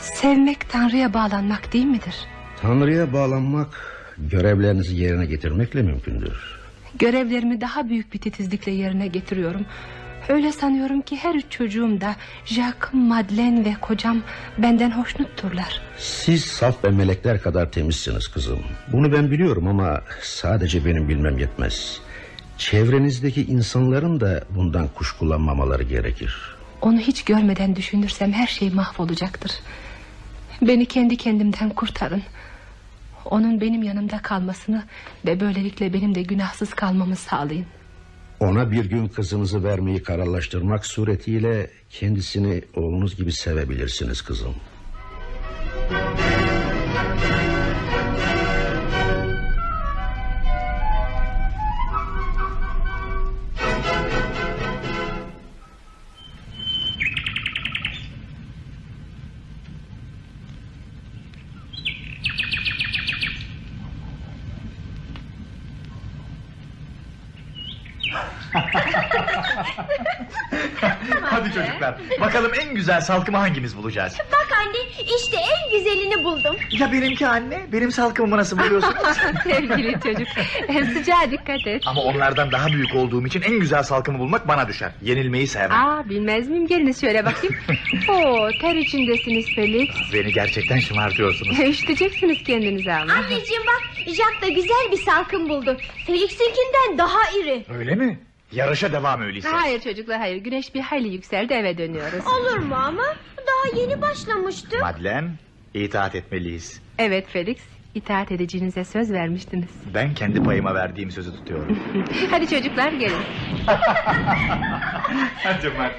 Sevmek Tanrı'ya bağlanmak değil midir? Tanrı'ya bağlanmak görevlerinizi yerine getirmekle mümkündür. Görevlerimi daha büyük bir titizlikle yerine getiriyorum. Öyle sanıyorum ki her üç çocuğum da Jacques, Madeleine ve kocam benden hoşnutturlar. Siz saf ve melekler kadar temizsiniz kızım. Bunu ben biliyorum ama sadece benim bilmem yetmez. Çevrenizdeki insanların da bundan kuşkulanmamaları gerekir. Onu hiç görmeden düşünürsem her şey mahvolacaktır. Beni kendi kendimden kurtarın. Onun benim yanımda kalmasını ve böylelikle benim de günahsız kalmamı sağlayın. Ona bir gün kızınızı vermeyi kararlaştırmak suretiyle kendisini oğlunuz gibi sevebilirsiniz kızım. Hadi çocuklar. Bakalım en güzel salkımı hangimiz bulacağız? Bak anne işte en güzelini buldum. Ya benimki anne? Benim salkımımı nasıl buluyorsunuz? Sevgili çocuk. Sıcağa dikkat et. Ama onlardan daha büyük olduğum için en güzel salkımı bulmak bana düşer. Yenilmeyi sevmem. Aa bilmez miyim geliniz şöyle bakayım. Oo ter içindesiniz Felix. Beni gerçekten şımartıyorsunuz. Üşüteceksiniz kendinizi ama. Anneciğim bak Jack da güzel bir salkım buldu. Felix'inkinden daha iri. Öyle mi? Yarışa devam öyleyse. Hayır çocuklar hayır güneş bir hayli yükseldi eve dönüyoruz. Olur mu ama? Daha yeni başlamıştı. Madlen, itaat etmeliyiz. Evet Felix itaat edeceğinize söz vermiştiniz. Ben kendi payıma verdiğim sözü tutuyorum. Hadi çocuklar gelin. Hadi Madlen.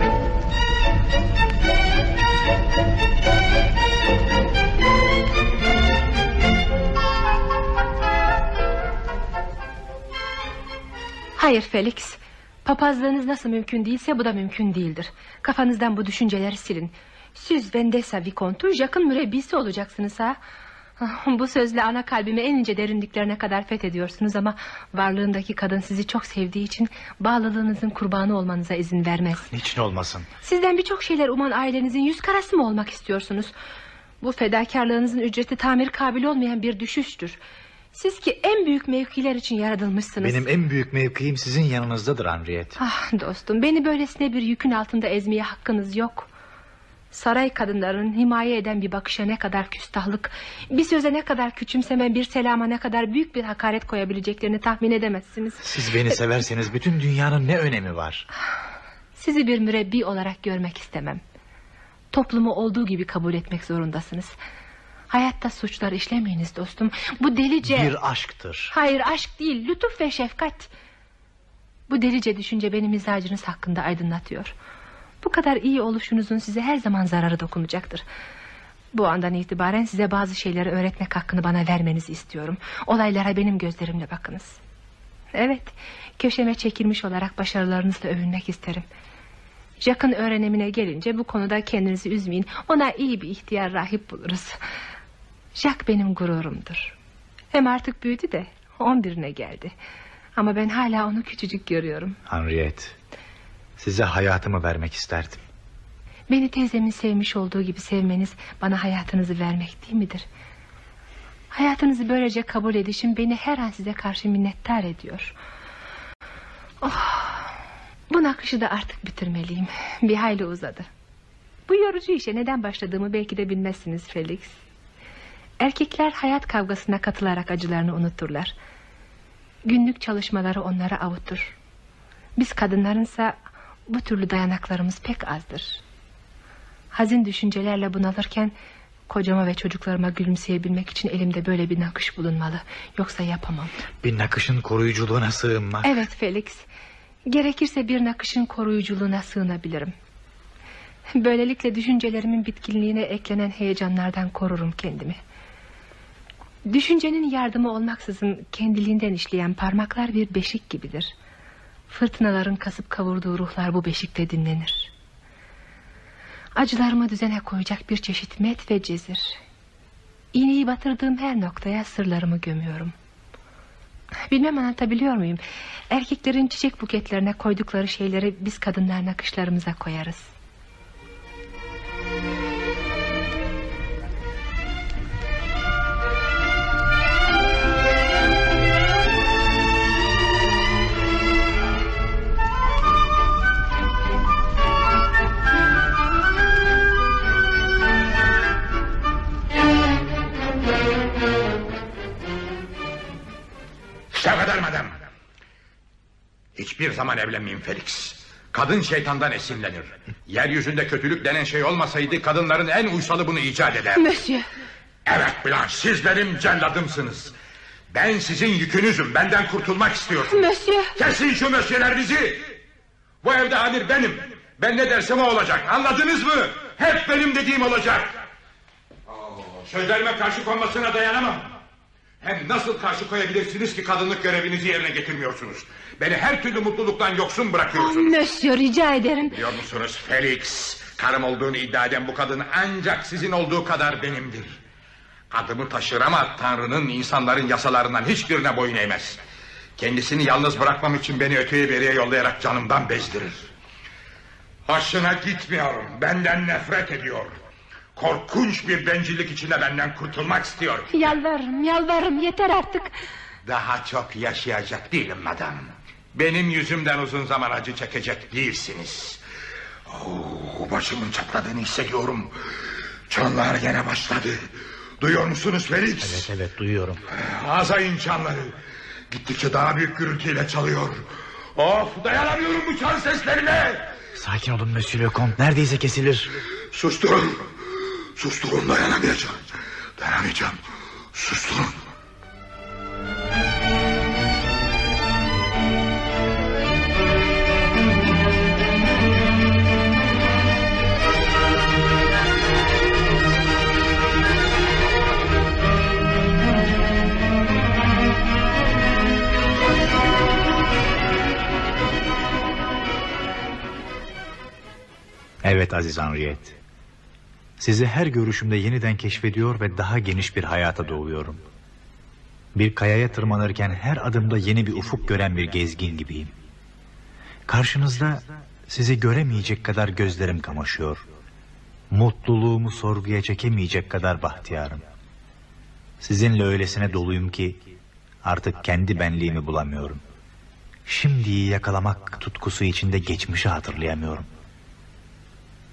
Hayır Felix. Papazlığınız nasıl mümkün değilse bu da mümkün değildir. Kafanızdan bu düşünceleri silin. Siz Vendessa Vikontu Jack'ın mürebbisi olacaksınız ha. Ah, Bu sözle ana kalbimi en ince derinliklerine kadar fethediyorsunuz ama... ...varlığındaki kadın sizi çok sevdiği için... ...bağlılığınızın kurbanı olmanıza izin vermez. Niçin olmasın? Sizden birçok şeyler uman ailenizin yüz karası mı olmak istiyorsunuz? Bu fedakarlığınızın ücreti tamir kabili olmayan bir düşüştür. Siz ki en büyük mevkiler için yaratılmışsınız. Benim en büyük mevkiim sizin yanınızdadır Henriette. Ah dostum beni böylesine bir yükün altında ezmeye hakkınız yok. Saray kadınlarının himaye eden bir bakışa ne kadar küstahlık... ...bir söze ne kadar küçümseme bir selama ne kadar büyük bir hakaret koyabileceklerini tahmin edemezsiniz. Siz beni severseniz bütün dünyanın ne önemi var? Sizi bir mürebbi olarak görmek istemem. Toplumu olduğu gibi kabul etmek zorundasınız. Hayatta suçlar işlemeyiniz dostum. Bu delice... Bir aşktır. Hayır aşk değil lütuf ve şefkat. Bu delice düşünce benim mizacınız hakkında aydınlatıyor. Bu kadar iyi oluşunuzun size her zaman zararı dokunacaktır. Bu andan itibaren size bazı şeyleri öğretmek hakkını bana vermenizi istiyorum. Olaylara benim gözlerimle bakınız. Evet, köşeme çekilmiş olarak başarılarınızla övünmek isterim. Jack'ın öğrenimine gelince bu konuda kendinizi üzmeyin. Ona iyi bir ihtiyar rahip buluruz. Jack benim gururumdur. Hem artık büyüdü de on birine geldi. Ama ben hala onu küçücük görüyorum. Henriette, size hayatımı vermek isterdim. Beni teyzemin sevmiş olduğu gibi sevmeniz bana hayatınızı vermek değil midir? Hayatınızı böylece kabul edişim beni her an size karşı minnettar ediyor. Oh, bu nakışı da artık bitirmeliyim. Bir hayli uzadı. Bu yorucu işe neden başladığımı belki de bilmezsiniz Felix. Erkekler hayat kavgasına katılarak acılarını unuturlar. Günlük çalışmaları onları avutur. Biz kadınlarınsa bu türlü dayanaklarımız pek azdır. Hazin düşüncelerle bunalırken kocama ve çocuklarıma gülümseyebilmek için elimde böyle bir nakış bulunmalı. Yoksa yapamam. Bir nakışın koruyuculuğuna sığınmak. Evet Felix. Gerekirse bir nakışın koruyuculuğuna sığınabilirim. Böylelikle düşüncelerimin bitkinliğine eklenen heyecanlardan korurum kendimi. Düşüncenin yardımı olmaksızın kendiliğinden işleyen parmaklar bir beşik gibidir. Fırtınaların kasıp kavurduğu ruhlar bu beşikte dinlenir. Acılarımı düzene koyacak bir çeşit met ve cezir. İğneyi batırdığım her noktaya sırlarımı gömüyorum. Bilmem anlatabiliyor muyum? Erkeklerin çiçek buketlerine koydukları şeyleri biz kadınlar nakışlarımıza koyarız. Evlenmeyeyim Felix. Kadın şeytandan esinlenir. Yeryüzünde kötülük denen şey olmasaydı kadınların en uysalı bunu icat eder. Monsieur. Evet Blanche siz benim celladımsınız. Ben sizin yükünüzüm. Benden kurtulmak istiyorsunuz. Monsieur. Kesin şu mösyölerinizi. Bu evde amir benim. Ben ne dersem o olacak. Anladınız mı? Hep benim dediğim olacak. Sözlerime karşı konmasına dayanamam. Hem nasıl karşı koyabilirsiniz ki kadınlık görevinizi yerine getirmiyorsunuz? Beni her türlü mutluluktan yoksun bırakıyorsunuz. Monsieur rica ederim. Biliyor musunuz Felix? Karım olduğunu iddia eden bu kadın ancak sizin olduğu kadar benimdir. Adımı taşır ama Tanrı'nın insanların yasalarından hiçbirine boyun eğmez. Kendisini yalnız bırakmam için beni öteye beriye yollayarak canımdan bezdirir. Hoşuna gitmiyorum. Benden nefret ediyor. Korkunç bir bencillik içinde benden kurtulmak istiyor. Yalvarırım yalvarırım yeter artık. Daha çok yaşayacak değilim madam. Benim yüzümden uzun zaman acı çekecek değilsiniz. Oo, başımın çatladığını hissediyorum. Çanlar gene başladı. Duyuyor musunuz Felix? Evet evet duyuyorum. Azayın çanları. Gittikçe daha büyük gürültüyle çalıyor. Of dayanamıyorum bu çan seslerine. Sakin olun Monsieur Lecomte neredeyse kesilir. Susturun. Susturun dayanamayacağım. Dayanamayacağım. Susturun. Evet Aziz Henriette. Sizi her görüşümde yeniden keşfediyor ve daha geniş bir hayata doğuyorum. Bir kayaya tırmanırken her adımda yeni bir ufuk gören bir gezgin gibiyim. Karşınızda sizi göremeyecek kadar gözlerim kamaşıyor. Mutluluğumu sorguya çekemeyecek kadar bahtiyarım. Sizinle öylesine doluyum ki artık kendi benliğimi bulamıyorum. Şimdiyi yakalamak tutkusu içinde geçmişi hatırlayamıyorum.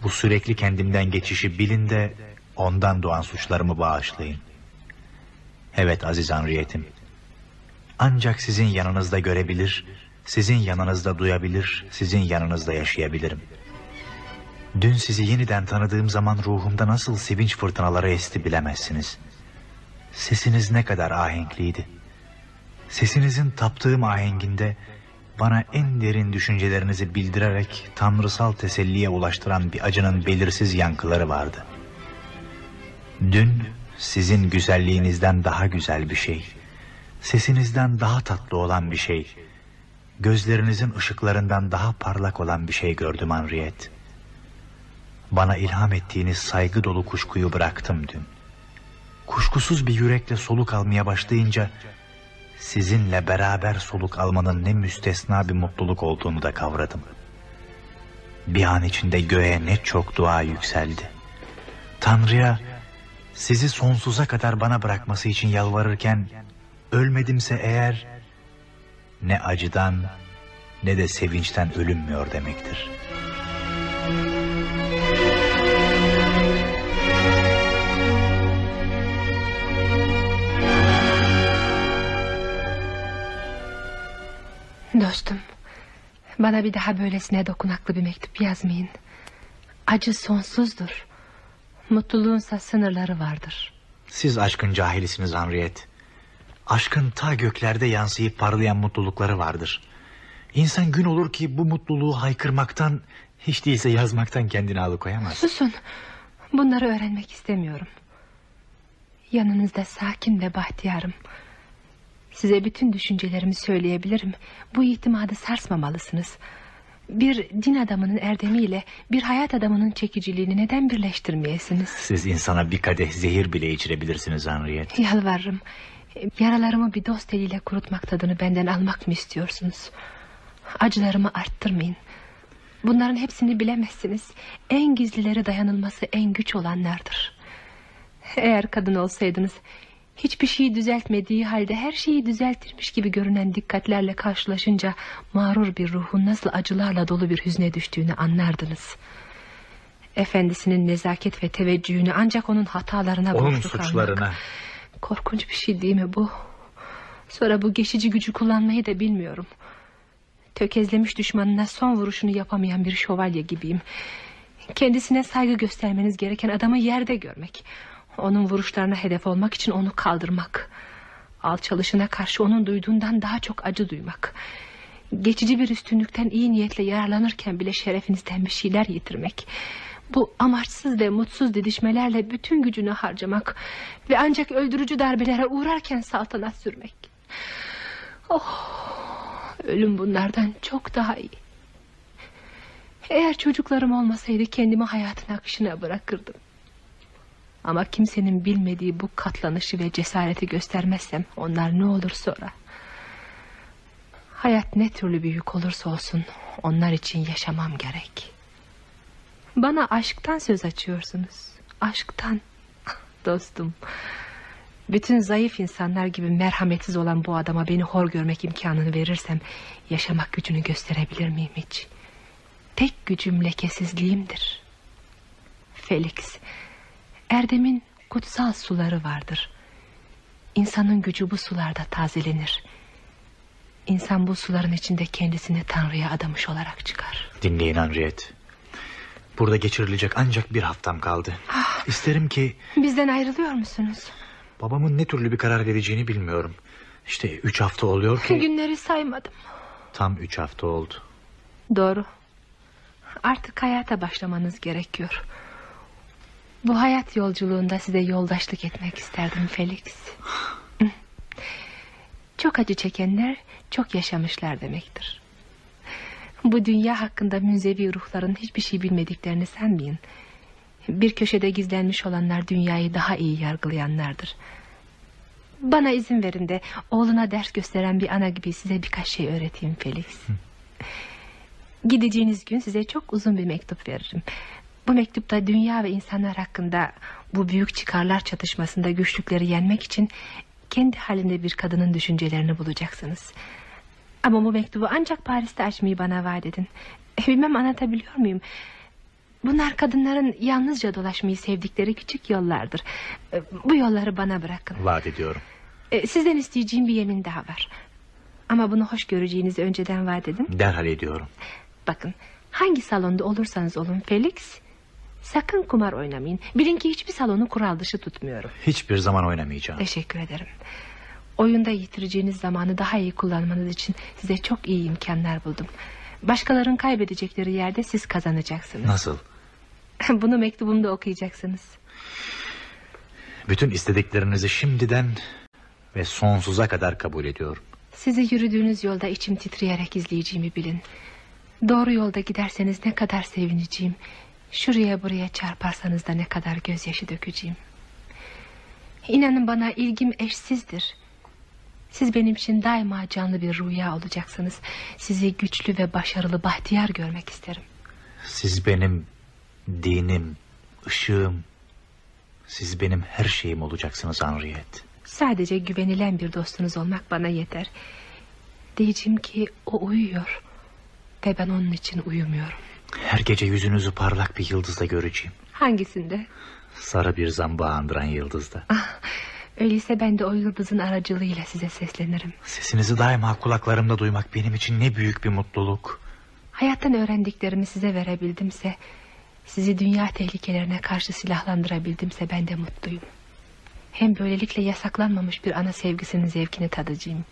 Bu sürekli kendimden geçişi bilin de ondan doğan suçlarımı bağışlayın. Evet Aziz Henriette'im. Ancak sizin yanınızda görebilir, sizin yanınızda duyabilir, sizin yanınızda yaşayabilirim. Dün sizi yeniden tanıdığım zaman ruhumda nasıl sevinç fırtınaları esti bilemezsiniz. Sesiniz ne kadar ahenkliydi. Sesinizin taptığım ahenginde bana en derin düşüncelerinizi bildirerek tanrısal teselliye ulaştıran bir acının belirsiz yankıları vardı. Dün sizin güzelliğinizden daha güzel bir şey, sesinizden daha tatlı olan bir şey, gözlerinizin ışıklarından daha parlak olan bir şey gördüm Henriette. Bana ilham ettiğiniz saygı dolu kuşkuyu bıraktım dün. Kuşkusuz bir yürekle soluk almaya başlayınca sizinle beraber soluk almanın ne müstesna bir mutluluk olduğunu da kavradım. Bir an içinde göğe ne çok dua yükseldi. Tanrı'ya sizi sonsuza kadar bana bırakması için yalvarırken ölmedimse eğer ne acıdan ne de sevinçten ölünmüyor demektir. Dostum bana bir daha böylesine dokunaklı bir mektup yazmayın. Acı sonsuzdur. Mutluluğunsa sınırları vardır. Siz aşkın cahilisiniz Henriette. Aşkın ta göklerde yansıyıp parlayan mutlulukları vardır. İnsan gün olur ki bu mutluluğu haykırmaktan hiç değilse yazmaktan kendini alıkoyamaz. Susun. Bunları öğrenmek istemiyorum. Yanınızda sakin ve bahtiyarım. Size bütün düşüncelerimi söyleyebilirim. Bu itimadı sarsmamalısınız. Bir din adamının erdemiyle bir hayat adamının çekiciliğini neden birleştirmeyesiniz? Siz insana bir kadeh zehir bile içirebilirsiniz Henriette. Yalvarırım. Yaralarımı bir dost eliyle kurutmak tadını benden almak mı istiyorsunuz? Acılarımı arttırmayın. Bunların hepsini bilemezsiniz. En gizlileri dayanılması en güç olanlardır. Eğer kadın olsaydınız... Hiçbir şeyi düzeltmediği halde her şeyi düzeltirmiş gibi görünen dikkatlerle karşılaşınca mağrur bir ruhun nasıl acılarla dolu bir hüzne düştüğünü anlardınız. Efendisinin nezaket ve teveccühünü ancak onun hatalarına Onun suçlarına. kalmak. Korkunç bir şey değil mi bu? Sonra bu geçici gücü kullanmayı da bilmiyorum. Tökezlemiş düşmanına son vuruşunu yapamayan bir şövalye gibiyim. Kendisine saygı göstermeniz gereken adamı yerde görmek. Onun vuruşlarına hedef olmak için onu kaldırmak. Alçalışına karşı onun duyduğundan daha çok acı duymak. Geçici bir üstünlükten iyi niyetle yararlanırken bile şerefinizden bir şeyler yitirmek. Bu amaçsız ve mutsuz didişmelerle bütün gücünü harcamak... ...ve ancak öldürücü darbelere uğrarken saltanat sürmek. Oh, ölüm bunlardan çok daha iyi. Eğer çocuklarım olmasaydı kendimi hayatın akışına bırakırdım. Ama kimsenin bilmediği bu katlanışı ve cesareti göstermezsem onlar ne olur sonra? Hayat ne türlü bir yük olursa olsun onlar için yaşamam gerek. Bana aşktan söz açıyorsunuz. Aşktan. Dostum. Bütün zayıf insanlar gibi merhametsiz olan bu adama beni hor görmek imkanını verirsem yaşamak gücünü gösterebilir miyim hiç? Tek gücüm lekesizliğimdir. Felix, Erdem'in kutsal suları vardır. İnsanın gücü bu sularda tazelenir. İnsan bu suların içinde kendisini Tanrı'ya adamış olarak çıkar. Dinleyin Henriette. Burada geçirilecek ancak bir haftam kaldı. İsterim ki Bizden ayrılıyor musunuz? babamın ne türlü bir karar vereceğini bilmiyorum. İşte üç hafta oluyor ki Günleri saymadım. tam üç hafta oldu. Doğru. Artık hayata başlamanız gerekiyor. Bu hayat yolculuğunda size yoldaşlık etmek isterdim Felix. Çok acı çekenler çok yaşamışlar demektir. Bu dünya hakkında münzevi ruhların hiçbir şey bilmediklerini sanmayın. Bir köşede gizlenmiş olanlar dünyayı daha iyi yargılayanlardır. Bana izin verin de oğluna ders gösteren bir ana gibi size birkaç şey öğreteyim Felix. Gideceğiniz gün size çok uzun bir mektup veririm. Bu mektupta dünya ve insanlar hakkında bu büyük çıkarlar çatışmasında güçlükleri yenmek için kendi halinde bir kadının düşüncelerini bulacaksınız. Ama bu mektubu ancak Paris'te açmayı bana vaat edin. Bilmem anlatabiliyor muyum? Bunlar kadınların yalnızca dolaşmayı sevdikleri küçük yollardır. Bu yolları bana bırakın. Vaat ediyorum. E, Sizden isteyeceğim bir yemin daha var. Ama bunu hoş göreceğinizi önceden vaat edin. Derhal ediyorum. Bakın hangi salonda olursanız olun Felix Sakın kumar oynamayın. Bilin ki hiçbir salonu kural dışı tutmuyorum. Hiçbir zaman oynamayacağım. Teşekkür ederim. Oyunda yitireceğiniz zamanı daha iyi kullanmanız için Size çok iyi imkanlar buldum. Başkalarının kaybedecekleri yerde siz kazanacaksınız. Nasıl? Bunu mektubumda okuyacaksınız. Bütün istediklerinizi şimdiden ve sonsuza kadar kabul ediyorum. Sizi yürüdüğünüz yolda içim titreyerek izleyeceğimi bilin. Doğru yolda giderseniz ne kadar sevineceğim Şuraya buraya çarparsanız da ne kadar gözyaşı dökeceğim. İnanın bana ilgim eşsizdir. Siz benim için daima canlı bir rüya olacaksınız. Sizi güçlü ve başarılı bahtiyar görmek isterim. Siz benim dinim, ışığım, siz benim her şeyim olacaksınız Henriette. Sadece güvenilen bir dostunuz olmak bana yeter. Diyeceğim ki o uyuyor Ve ben onun için uyumuyorum Her gece yüzünüzü parlak bir yıldızda göreceğim. Hangisinde? Sarı bir zamba andıran yıldızda. Ah, öyleyse ben de o yıldızın aracılığıyla size seslenirim. Sesinizi daima kulaklarımda duymak benim için ne büyük bir mutluluk. Hayattan öğrendiklerimi size verebildimse... ...sizi dünya tehlikelerine karşı silahlandırabildimse ben de mutluyum. Hem böylelikle yasaklanmamış bir ana sevgisinin zevkini tadacağım.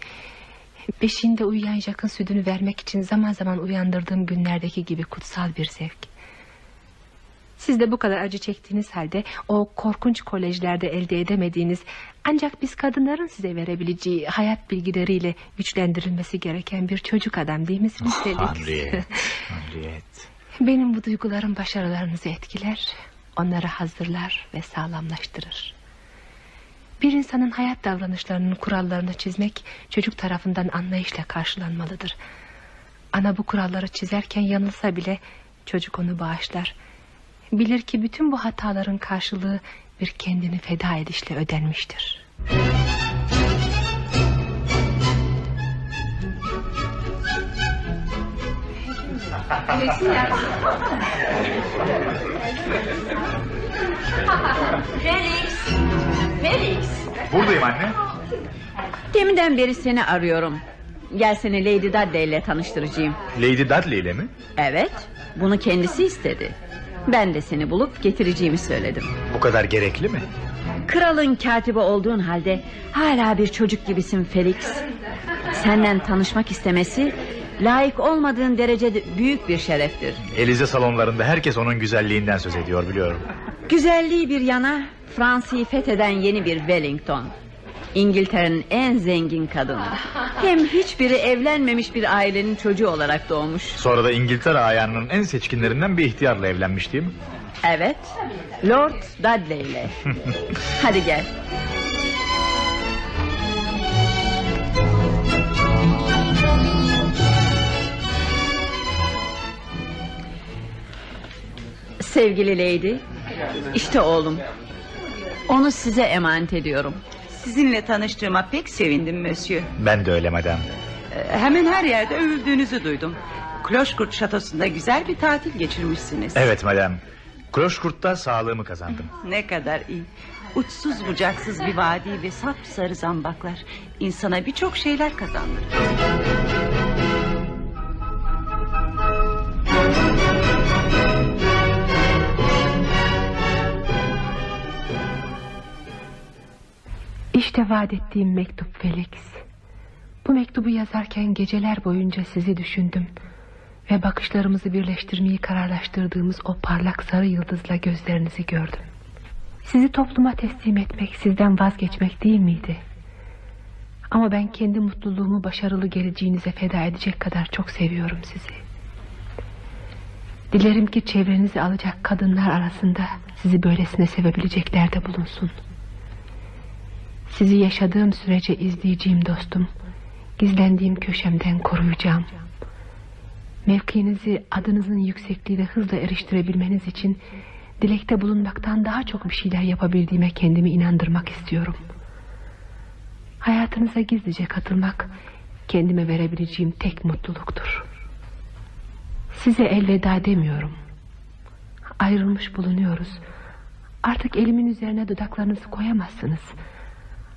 Beşiğinde uyuyan Jack'ın sütünü vermek için zaman zaman uyandırdığım günlerdeki gibi kutsal bir zevk. Siz de bu kadar acı çektiğiniz halde o korkunç kolejlerde elde edemediğiniz ancak biz kadınların size verebileceği hayat bilgileriyle güçlendirilmesi gereken bir çocuk adam değil misiniz Felix? Henriette, Henriette. Benim bu duygularım başarılarınızı etkiler, onları hazırlar ve sağlamlaştırır. Bir insanın hayat davranışlarının kurallarını çizmek çocuk tarafından anlayışla karşılanmalıdır. Ana bu kuralları çizerken yanılsa bile çocuk onu bağışlar. Bilir ki bütün bu hataların karşılığı bir kendini feda edişle ödenmiştir. Felix. Felix. Buradayım anne. Deminden beri seni arıyorum. Gel seni Lady Dudley ile tanıştıracağım. Lady Dudley ile mi? Evet. Bunu kendisi istedi. Ben de seni bulup getireceğimi söyledim. Bu kadar gerekli mi? Kralın katibi olduğun halde hala bir çocuk gibisin Felix. Senden tanışmak istemesi layık olmadığın derecede büyük bir şereftir. Elize salonlarında herkes onun güzelliğinden söz ediyor biliyorum. Güzelliği bir yana Fransa'yı fetheden yeni bir Wellington. İngiltere'nin en zengin kadını. Hem hiçbiri evlenmemiş bir ailenin çocuğu olarak doğmuş. Sonra da İngiltere ayağının en seçkinlerinden bir ihtiyarla evlenmiş değil mi? Evet. Lord Dudley ile. Hadi gel. Sevgili Lady, işte oğlum. Onu size emanet ediyorum. Sizinle tanıştığıma pek sevindim Monsieur. Ben de öyle madem. Ee, Hemen her yerde övüldüğünüzü duydum. Kloşkurt şatosunda güzel bir tatil geçirmişsiniz. Evet madem. Kroşkurt'ta sağlığımı kazandım. Ne kadar iyi. Uçsuz bucaksız bir vadi ve sapsarı zambaklar insana birçok şeyler kazandırır. İşte vaat ettiğim mektup Felix. Bu mektubu yazarken geceler boyunca sizi düşündüm. Ve bakışlarımızı birleştirmeyi kararlaştırdığımız o parlak sarı yıldızla gözlerinizi gördüm. Sizi topluma teslim etmek, sizden vazgeçmek değil miydi? Ama ben kendi mutluluğumu başarılı geleceğinize feda edecek kadar çok seviyorum sizi. Dilerim ki çevrenizi alacak kadınlar arasında sizi böylesine sevebilecekler de bulunsun. Sizi yaşadığım sürece izleyeceğim dostum. Gizlendiğim köşemden koruyacağım. Mevkinizi adınızın yüksekliğiyle hızla eriştirebilmeniz için dilekte bulunmaktan daha çok bir şeyler yapabildiğime kendimi inandırmak istiyorum. Hayatınıza gizlice katılmak kendime verebileceğim tek mutluluktur. Size elveda demiyorum. Ayrılmış bulunuyoruz. Artık elimin üzerine dudaklarınızı koyamazsınız.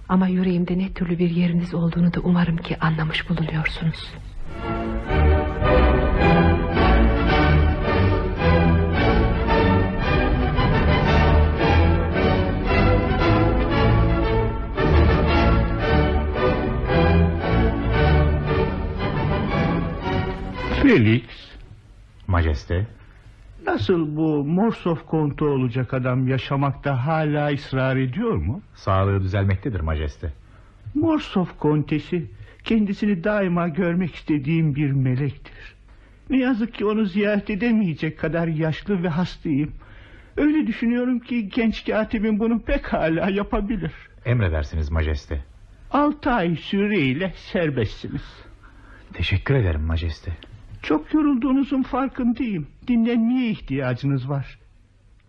Ama yüreğimde ne türlü bir yeriniz olduğunu da umarım ki anlamış bulunuyorsunuz. Felix, Majeste. Nasıl bu Morsov kontu olacak adam yaşamakta hala ısrar ediyor mu? Sağlığı düzelmektedir majeste. Morsov kontesi kendisini daima görmek istediğim bir melektir. Ne yazık ki onu ziyaret edemeyecek kadar yaşlı ve hastayım. Öyle düşünüyorum ki genç katibim bunu pekala yapabilir. Emredersiniz majeste. Altı ay süreyle serbestsiniz. Teşekkür ederim majeste. Çok yorulduğunuzun farkındayım. Dinlenmeye ihtiyacınız var.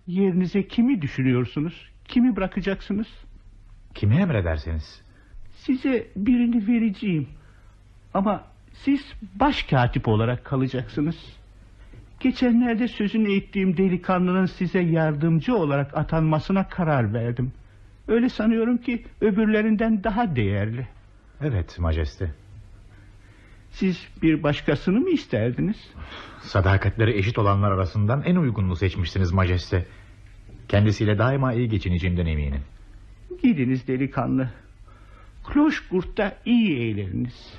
Yerinize kimi düşünüyorsunuz? Kimi bırakacaksınız? Kimi emredersiniz? Size birini vereceğim. Ama siz baş katip olarak kalacaksınız. Geçenlerde sözünü ettiğim delikanlının size yardımcı olarak atanmasına karar verdim. Öyle sanıyorum ki öbürlerinden daha değerli. Evet majeste. Siz bir başkasını mı isterdiniz? Sadakatleri eşit olanlar arasından en uygununu seçmişsiniz majeste. Kendisiyle daima iyi geçineceğimden eminim. Gidiniz delikanlı. Kloşkurt'ta iyi eğleniniz.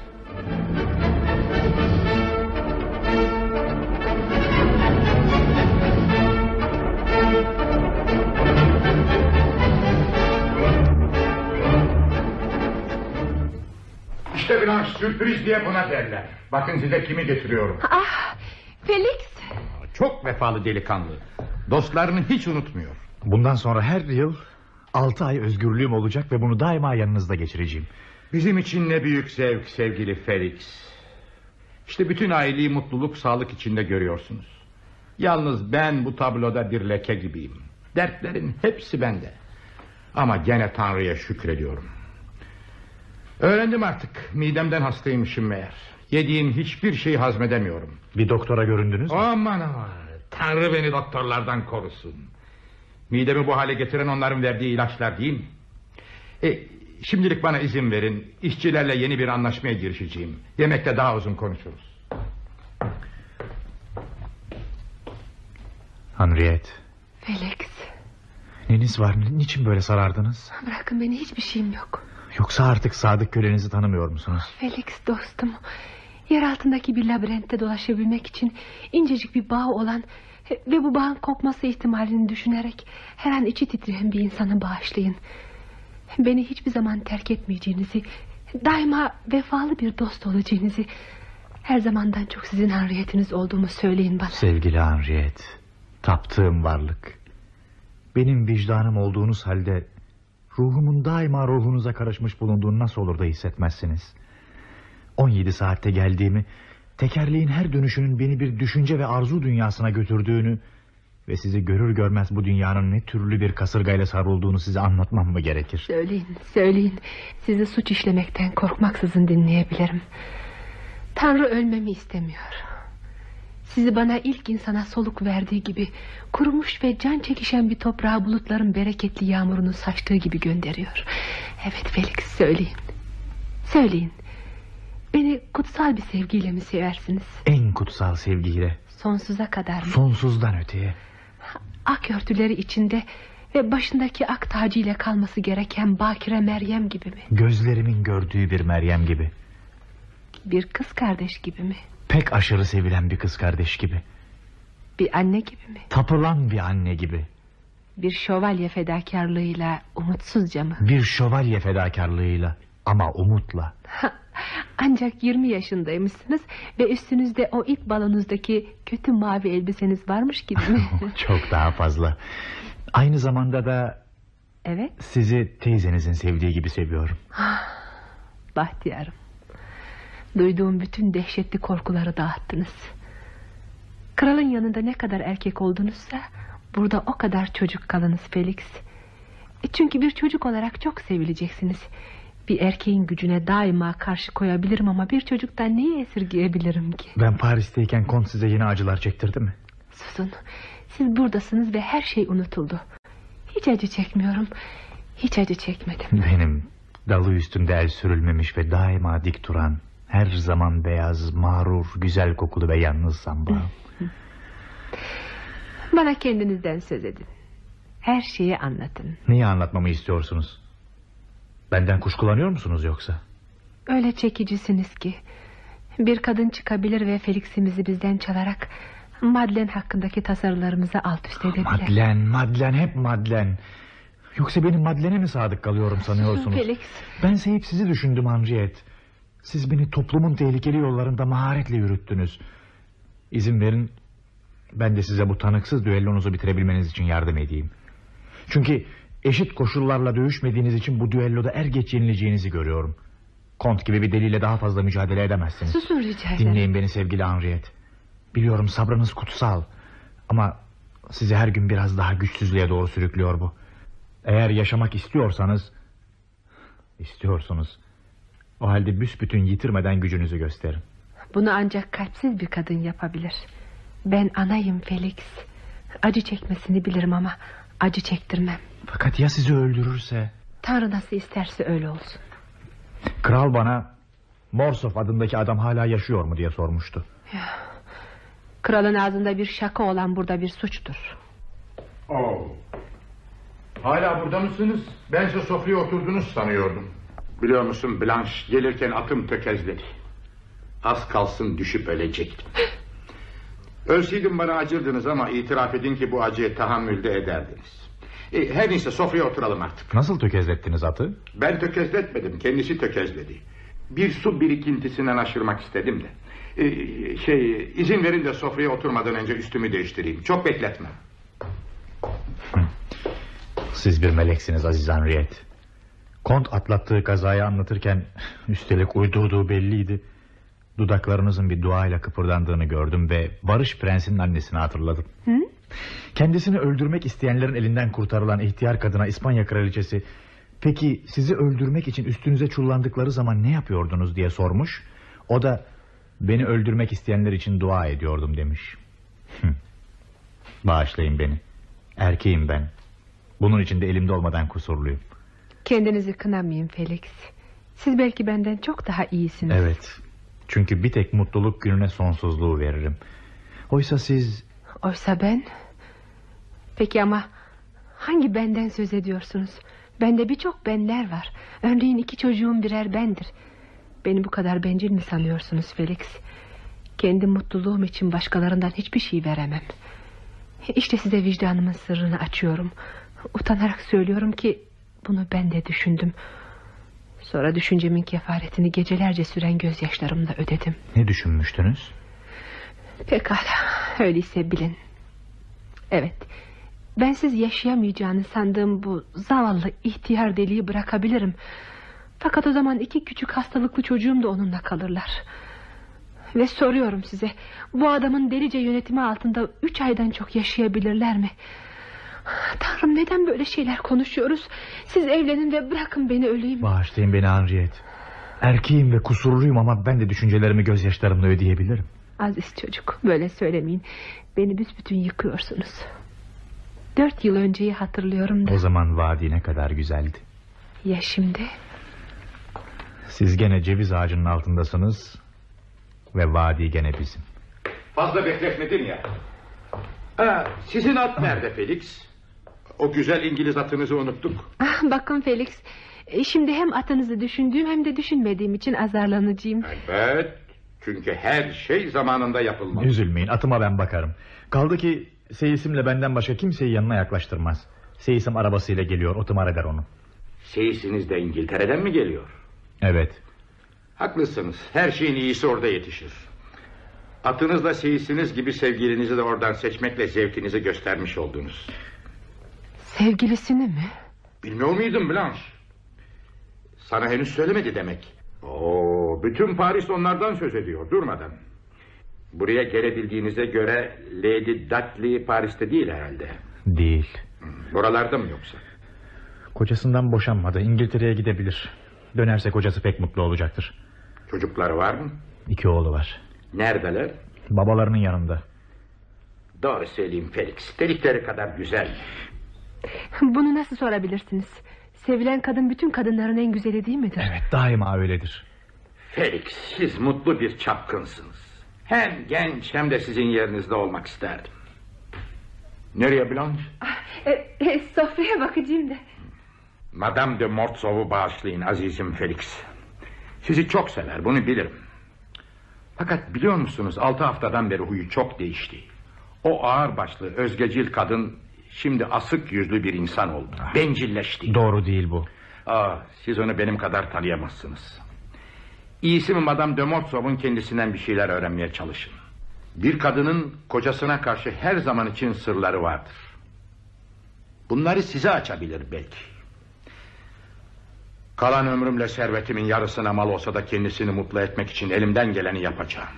İşte biraz sürpriz diye buna derler. Bakın size kimi getiriyorum. Ah, Felix. Çok vefalı delikanlı. Dostlarını hiç unutmuyor. Bundan sonra her yıl altı ay özgürlüğüm olacak ve bunu daima yanınızda geçireceğim. Bizim için ne büyük zevk sevgili Felix. İşte bütün aileyi mutluluk sağlık içinde görüyorsunuz. Yalnız ben bu tabloda bir leke gibiyim. Dertlerin hepsi bende. Ama gene Tanrı'ya şükrediyorum. Öğrendim artık midemden hastaymışım meğer. Yediğim hiçbir şeyi hazmedemiyorum. Bir doktora göründünüz mü? Aman aman. Tanrı beni doktorlardan korusun. Midemi bu hale getiren onların verdiği ilaçlar değil mi? E, şimdilik bana izin verin. İşçilerle yeni bir anlaşmaya girişeceğim. Yemekte daha uzun konuşuruz. Henriette. Felix. Neniz var? Niçin böyle sarardınız? Bırakın beni hiçbir şeyim yok. Yoksa artık sadık kölenizi tanımıyor musunuz? Felix dostum. Yer altındaki bir labirentte dolaşabilmek için incecik bir bağ olan ve bu bağın kopması ihtimalini düşünerek her an içi titreyen bir insanı bağışlayın. Beni hiçbir zaman terk etmeyeceğinizi, daima vefalı bir dost olacağınızı, her zamandan çok sizin hariyetiniz olduğumu söyleyin bana. Sevgili Henriette. Taptığım varlık. Benim vicdanım olduğunuz halde... ...ruhumun daima ruhunuza karışmış bulunduğunu nasıl olur da hissetmezsiniz? 17 saatte geldiğimi... ...tekerleğin her dönüşünün beni bir düşünce ve arzu dünyasına götürdüğünü... Ve sizi görür görmez bu dünyanın ne türlü bir kasırgayla sarılduğunu size anlatmam mı gerekir? Söyleyin, söyleyin. Sizi suç işlemekten korkmaksızın dinleyebilirim. Tanrı ölmemi istemiyor. Sizi bana ilk insana soluk verdiği gibi... ...kurumuş ve can çekişen bir toprağa bulutların bereketli yağmurunu saçtığı gibi gönderiyor. Evet Felix söyleyin. Söyleyin. Beni kutsal bir sevgiyle mi seversiniz? En kutsal sevgiyle, Sonsuza kadar mı? sonsuzdan öteye. Ak örtüleri içinde ve başındaki ak tacıyla kalması gereken Bakire Meryem gibi mi? Gözlerimin gördüğü bir Meryem gibi. Bir kız kardeş gibi mi? Pek aşırı sevilen bir kız kardeş gibi. Bir anne gibi mi? Tapılan bir anne gibi. Bir şövalye fedakarlığıyla umutsuzca mı? Bir şövalye fedakarlığıyla ama umutla. Ancak 20 yaşındaymışsınız ve üstünüzde o ilk balonuzdaki kötü mavi elbiseniz varmış gibi mi? Çok daha fazla. Aynı zamanda da evet, sizi teyzenizin sevdiği gibi seviyorum. bahtiyarım. Duyduğum bütün dehşetli korkuları dağıttınız. Kralın yanında ne kadar erkek oldunuzsa... ...burada o kadar çocuk kalınız Felix. E çünkü bir çocuk olarak çok sevileceksiniz. Bir erkeğin gücüne daima karşı koyabilirim ama bir çocuktan neyi esirgeyebilirim ki? Ben Paris'teyken kont size yine acılar çektirdi mi? Susun. Siz buradasınız ve her şey unutuldu. Hiç acı çekmiyorum. Hiç acı çekmedim. Benim dalı üstünde el sürülmemiş ve daima dik duran... ...her zaman beyaz, mağrur, güzel kokulu ve yalnız samba. Bana kendinizden söz edin. Her şeyi anlatın. Neyi anlatmamı istiyorsunuz? Benden kuşkulanıyor musunuz yoksa? Öyle çekicisiniz ki. Bir kadın çıkabilir ve Felix'imizi bizden çalarak... Madlen hakkındaki tasarılarımızı alt üst edebilir. Madlen, Madlen, hep Madlen. Yoksa benim Madlen'e mi sadık kalıyorum sanıyorsunuz? Felix. Ben hep sizi düşündüm Henriette. Siz beni toplumun tehlikeli yollarında maharetle yürüttünüz. İzin verin ben de size bu tanıksız düellonuzu bitirebilmeniz için yardım edeyim. Çünkü eşit koşullarla dövüşmediğiniz için bu düelloda er geç yenileceğinizi görüyorum. Kont gibi bir deliyle daha fazla mücadele edemezsiniz. Susun rica ederim. Dinleyin beni sevgili Henriette. Biliyorum sabrınız kutsal. Ama sizi her gün biraz daha güçsüzlüğe doğru sürüklüyor bu. Eğer yaşamak istiyorsanız... istiyorsunuz. O halde büsbütün yitirmeden gücünüzü gösterin. Bunu ancak kalpsiz bir kadın yapabilir. Ben anayım Felix. Acı çekmesini bilirim ama acı çektirmem. Fakat ya sizi öldürürse? Tanrı nasıl isterse öyle olsun. Kral bana Morsov adındaki adam hala yaşıyor mu diye sormuştu. Kralın ağzında bir şaka olan burada bir suçtur. Oo. Hala burada mısınız? Bense sofraya oturdunuz sanıyordum. Biliyor musun Blanche gelirken atım tökezledi. Az kalsın düşüp ölecektim. Ölseydim bana acırdınız ama itiraf edin ki bu acıya tahammülde ederdiniz. E, her neyse sofraya oturalım artık. Nasıl tökezlettiniz atı? Ben tökezletmedim kendisi tökezledi. Bir su birikintisinden aşırmak istedim de. E, şey izin verin de sofraya oturmadan önce üstümü değiştireyim. Çok bekletme. Siz bir meleksiniz Aziz Henriette. Kont atlattığı kazayı anlatırken üstelik uydurduğu belliydi. Dudaklarınızın bir duayla kıpırdandığını gördüm ve Barış Prens'in annesini hatırladım. Hı? Kendisini öldürmek isteyenlerin elinden kurtarılan ihtiyar kadına İspanya kraliçesi... ...peki sizi öldürmek için üstünüze çullandıkları zaman ne yapıyordunuz diye sormuş. O da beni öldürmek isteyenler için dua ediyordum demiş. Bağışlayın beni. Erkeğim ben. Bunun için de elimde olmadan kusurluyum. Kendinizi kınamayın Felix. Siz belki benden çok daha iyisiniz. Evet. Çünkü bir tek mutluluk gününe sonsuzluğu veririm. Oysa siz... Oysa ben... Peki ama hangi benden söz ediyorsunuz? Bende birçok benler var. Örneğin iki çocuğum birer bendir. Beni bu kadar bencil mi sanıyorsunuz Felix? Kendi mutluluğum için başkalarından hiçbir şey veremem. İşte size vicdanımın sırrını açıyorum. Utanarak söylüyorum ki bunu ben de düşündüm. Sonra düşüncemin kefaretini gecelerce süren gözyaşlarımla ödedim. Ne düşünmüştünüz? Pekala öyleyse bilin. Evet bensiz yaşayamayacağını sandığım bu zavallı ihtiyar deliği bırakabilirim. Fakat o zaman iki küçük hastalıklı çocuğum da onunla kalırlar. Ve soruyorum size Bu adamın delice yönetimi altında Üç aydan çok yaşayabilirler mi Tanrım neden böyle şeyler konuşuyoruz Siz evlenin ve bırakın beni öleyim Bağışlayın beni Henriette. Erkeğim ve kusurluyum ama ben de düşüncelerimi gözyaşlarımla ödeyebilirim. Aziz çocuk böyle söylemeyin Beni büsbütün yıkıyorsunuz Dört yıl önceyi hatırlıyorum da O zaman vadi ne kadar güzeldi. Ya şimdi Siz gene ceviz ağacının altındasınız ve vadi gene bizim. Fazla bekletmedin ya. Ha, sizin at nerede Felix? O güzel İngiliz atınızı unuttuk. ah, Bakın Felix e, Şimdi hem atınızı düşündüğüm hem de düşünmediğim için azarlanacağım Evet. Çünkü her şey zamanında yapılmalı. Üzülmeyin atıma ben bakarım. Kaldı ki seyisimle benden başka kimseyi yanına yaklaştırmaz. Seyisim arabasıyla geliyor otomar eder onu. Seyisiniz de İngiltere'den mi geliyor? Evet. Haklısınız. Her şeyin iyisi orada yetişir. Atınızla seyisiniz gibi sevgilinizi de oradan seçmekle zevkinizi göstermiş oldunuz. Sevgilisini mi Bilmiyor muydun Blanche? Sana henüz söylemedi demek. Oo, bütün Paris onlardan söz ediyor durmadan. Buraya gelebildiğinize göre Lady Dudley Paris'te değil herhalde. Değil. Buralarda mı yoksa? Kocasından boşanmadı. İngiltere'ye gidebilir. Dönerse kocası pek mutlu olacaktır. Çocukları var mı? İki oğlu var. Neredeler? Babalarının yanında. Doğru söyleyeyim Felix. Dedikleri kadar güzel. Bunu nasıl sorabilirsiniz Sevilen kadın bütün kadınların en güzeli değil midir Evet daima öyledir. Felix siz mutlu bir çapkınsınız. Hem genç hem de sizin yerinizde olmak isterdim. Nereye Blanche? e, e, Sofraya bakacağım da Madame de Mortzov'u bağışlayın azizim Felix. Sizi çok sever bunu bilirim. Fakat biliyor musunuz altı haftadan beri huyu çok değişti. O ağır başlı özgecil kadın şimdi asık yüzlü bir insan oldu. Bencilleşti. Doğru değil bu. Aa, siz onu benim kadar tanıyamazsınız. İyisi mi Madame de Mortzov'un kendisinden bir şeyler öğrenmeye çalışın. Bir kadının kocasına karşı her zaman için sırları vardır. Bunları size açabilir belki. Kalan ömrümle servetimin yarısına mal olsa da kendisini mutlu etmek için elimden geleni yapacağım.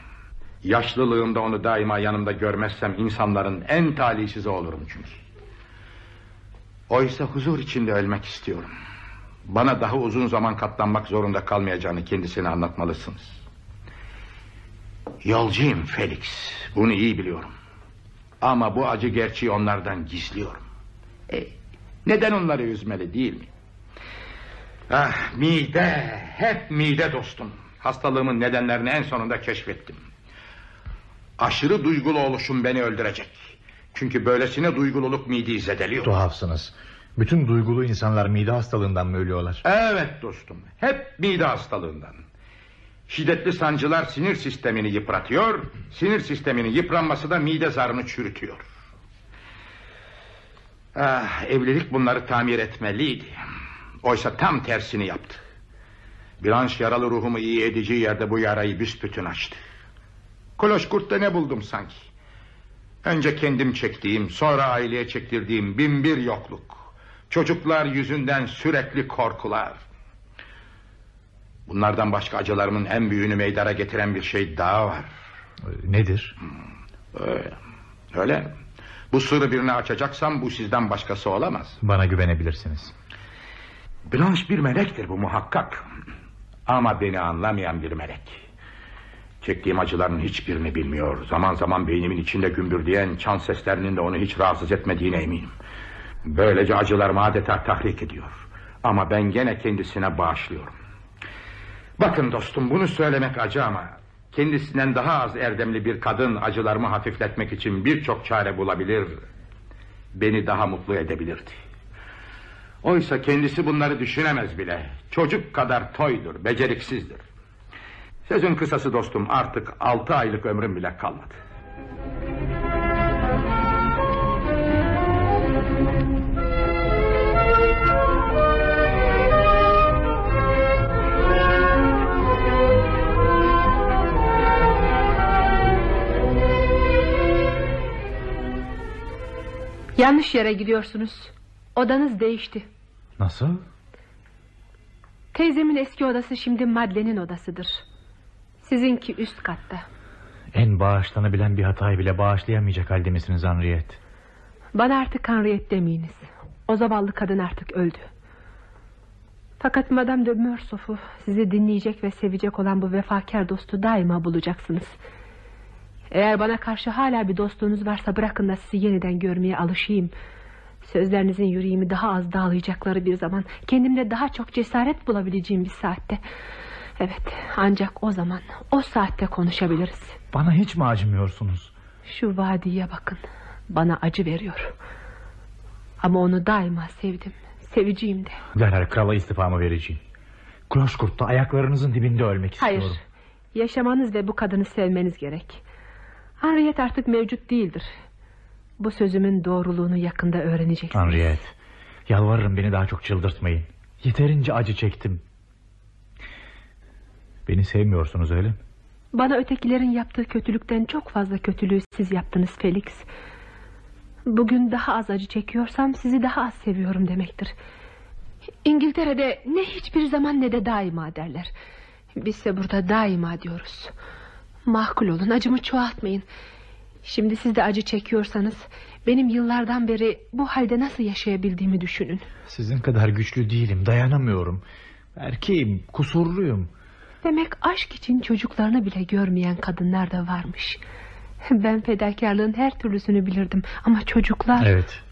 Yaşlılığımda onu daima yanımda görmezsem insanların en talihsizi olurum çünkü. Oysa huzur içinde ölmek istiyorum. Bana daha uzun zaman katlanmak zorunda kalmayacağını kendisine anlatmalısınız. Yolcuyum Felix. Bunu iyi biliyorum. Ama bu acı gerçeği onlardan gizliyorum. E, neden onları üzmeli değil mi? Ah mide, hep mide dostum. Hastalığımın nedenlerini en sonunda keşfettim. Aşırı duygulu oluşum beni öldürecek. Çünkü böylesine duygululuk mideyi zedeliyor. Tuhafsınız. Bütün duygulu insanlar mide hastalığından mı ölüyorlar? Evet dostum. Hep mide hastalığından. Şiddetli sancılar sinir sistemini yıpratıyor. Sinir sisteminin yıpranması da mide zarını çürütüyor. Ah, evlilik bunları tamir etmeliydi. Oysa tam tersini yaptı. Blanche yaralı ruhumu iyi edeceği yerde bu yarayı büsbütün açtı. Kloşkurt'ta ne buldum sanki? Önce kendim çektiğim, sonra aileye çektirdiğim bin bir yokluk. Çocuklar yüzünden sürekli korkular. Bunlardan başka acılarımın en büyüğünü meydana getiren bir şey daha var. Nedir? Öyle. Öyle. Bu sırrı birine açacaksam bu sizden başkası olamaz. Bana güvenebilirsiniz. Blanche bir melektir bu muhakkak. Ama beni anlamayan bir melek. Çektiğim acıların hiçbirini bilmiyor. Zaman zaman beynimin içinde gümbürdeyen çan seslerinin de onu hiç rahatsız etmediğine eminim. Böylece acılarımı adeta tahrik ediyor. Ama ben gene kendisine bağışlıyorum. Bakın dostum bunu söylemek acı ama... ...kendisinden daha az erdemli bir kadın acılarımı hafifletmek için birçok çare bulabilir... ...beni daha mutlu edebilirdi. Oysa kendisi bunları düşünemez bile. Çocuk kadar toydur, beceriksizdir. Sözün kısası dostum artık altı aylık ömrüm bile kalmadı. Yanlış yere gidiyorsunuz Odanız değişti Nasıl? Teyzemin eski odası şimdi Madlen'in odasıdır Sizinki üst katta En bağışlanabilen bir hatayı bile bağışlayamayacak halde misiniz Henriette? Bana artık Henriette demeyiniz. O zavallı kadın artık öldü. Fakat Madame de Morsoff'u sizi dinleyecek ve sevecek olan bu vefakar dostu daima bulacaksınız. Eğer bana karşı hala bir dostluğunuz varsa bırakın da sizi yeniden görmeye alışayım. Sözlerinizin yüreğimi daha az dağlayacakları bir zaman... ...kendimde daha çok cesaret bulabileceğim bir saatte... Evet ancak o zaman o saatte konuşabiliriz. Bana hiç mi acımıyorsunuz? Şu vadiye bakın. Bana acı veriyor. Ama onu daima sevdim. Seveceğim de. Derhal krala istifamı vereceğim. Kloşkurt'ta ayaklarınızın dibinde ölmek istiyorum. Hayır. Yaşamanız ve bu kadını sevmeniz gerek. Henriette artık mevcut değildir. Bu sözümün doğruluğunu yakında öğreneceksiniz. Henriette, yalvarırım beni daha çok çıldırtmayın. Yeterince acı çektim. Beni sevmiyorsunuz öyle mi? Bana ötekilerin yaptığı kötülükten çok fazla kötülüğü siz yaptınız Felix. Bugün daha az acı çekiyorsam sizi daha az seviyorum demektir. İngiltere'de ne hiçbir zaman ne de daima derler. Bizse burada daima diyoruz. Mahkul olun acımı çoğaltmayın. Şimdi siz de acı çekiyorsanız benim yıllardan beri bu halde nasıl yaşayabildiğimi düşünün. Sizin kadar güçlü değilim, dayanamıyorum. Erkeğim, kusurluyum. Demek aşk için çocuklarını bile görmeyen kadınlar da varmış. Ben fedakarlığın her türlüsünü bilirdim ama çocuklar... Evet.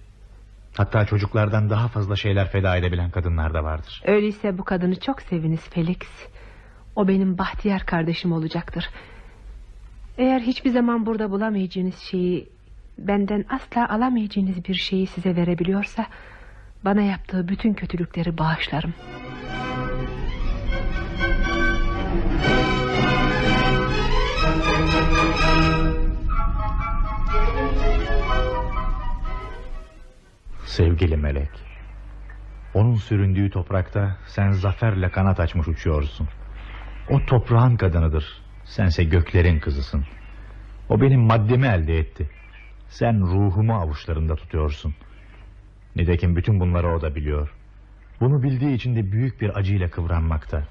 Hatta çocuklardan daha fazla şeyler feda edebilen kadınlar da vardır. Öyleyse bu kadını çok seviniz Felix. O benim bahtiyar kardeşim olacaktır. Eğer hiçbir zaman burada bulamayacağınız şeyi... ...benden asla alamayacağınız bir şeyi size verebiliyorsa... ...bana yaptığı bütün kötülükleri bağışlarım. Sevgili melek. Onun süründüğü toprakta sen zaferle kanat açmış uçuyorsun. O toprağın kadınıdır. Sense göklerin kızısın. O benim maddemi elde etti. Sen ruhumu avuçlarında tutuyorsun. Nitekim bütün bunları o da biliyor. Bunu bildiği için de büyük bir acıyla kıvranmakta.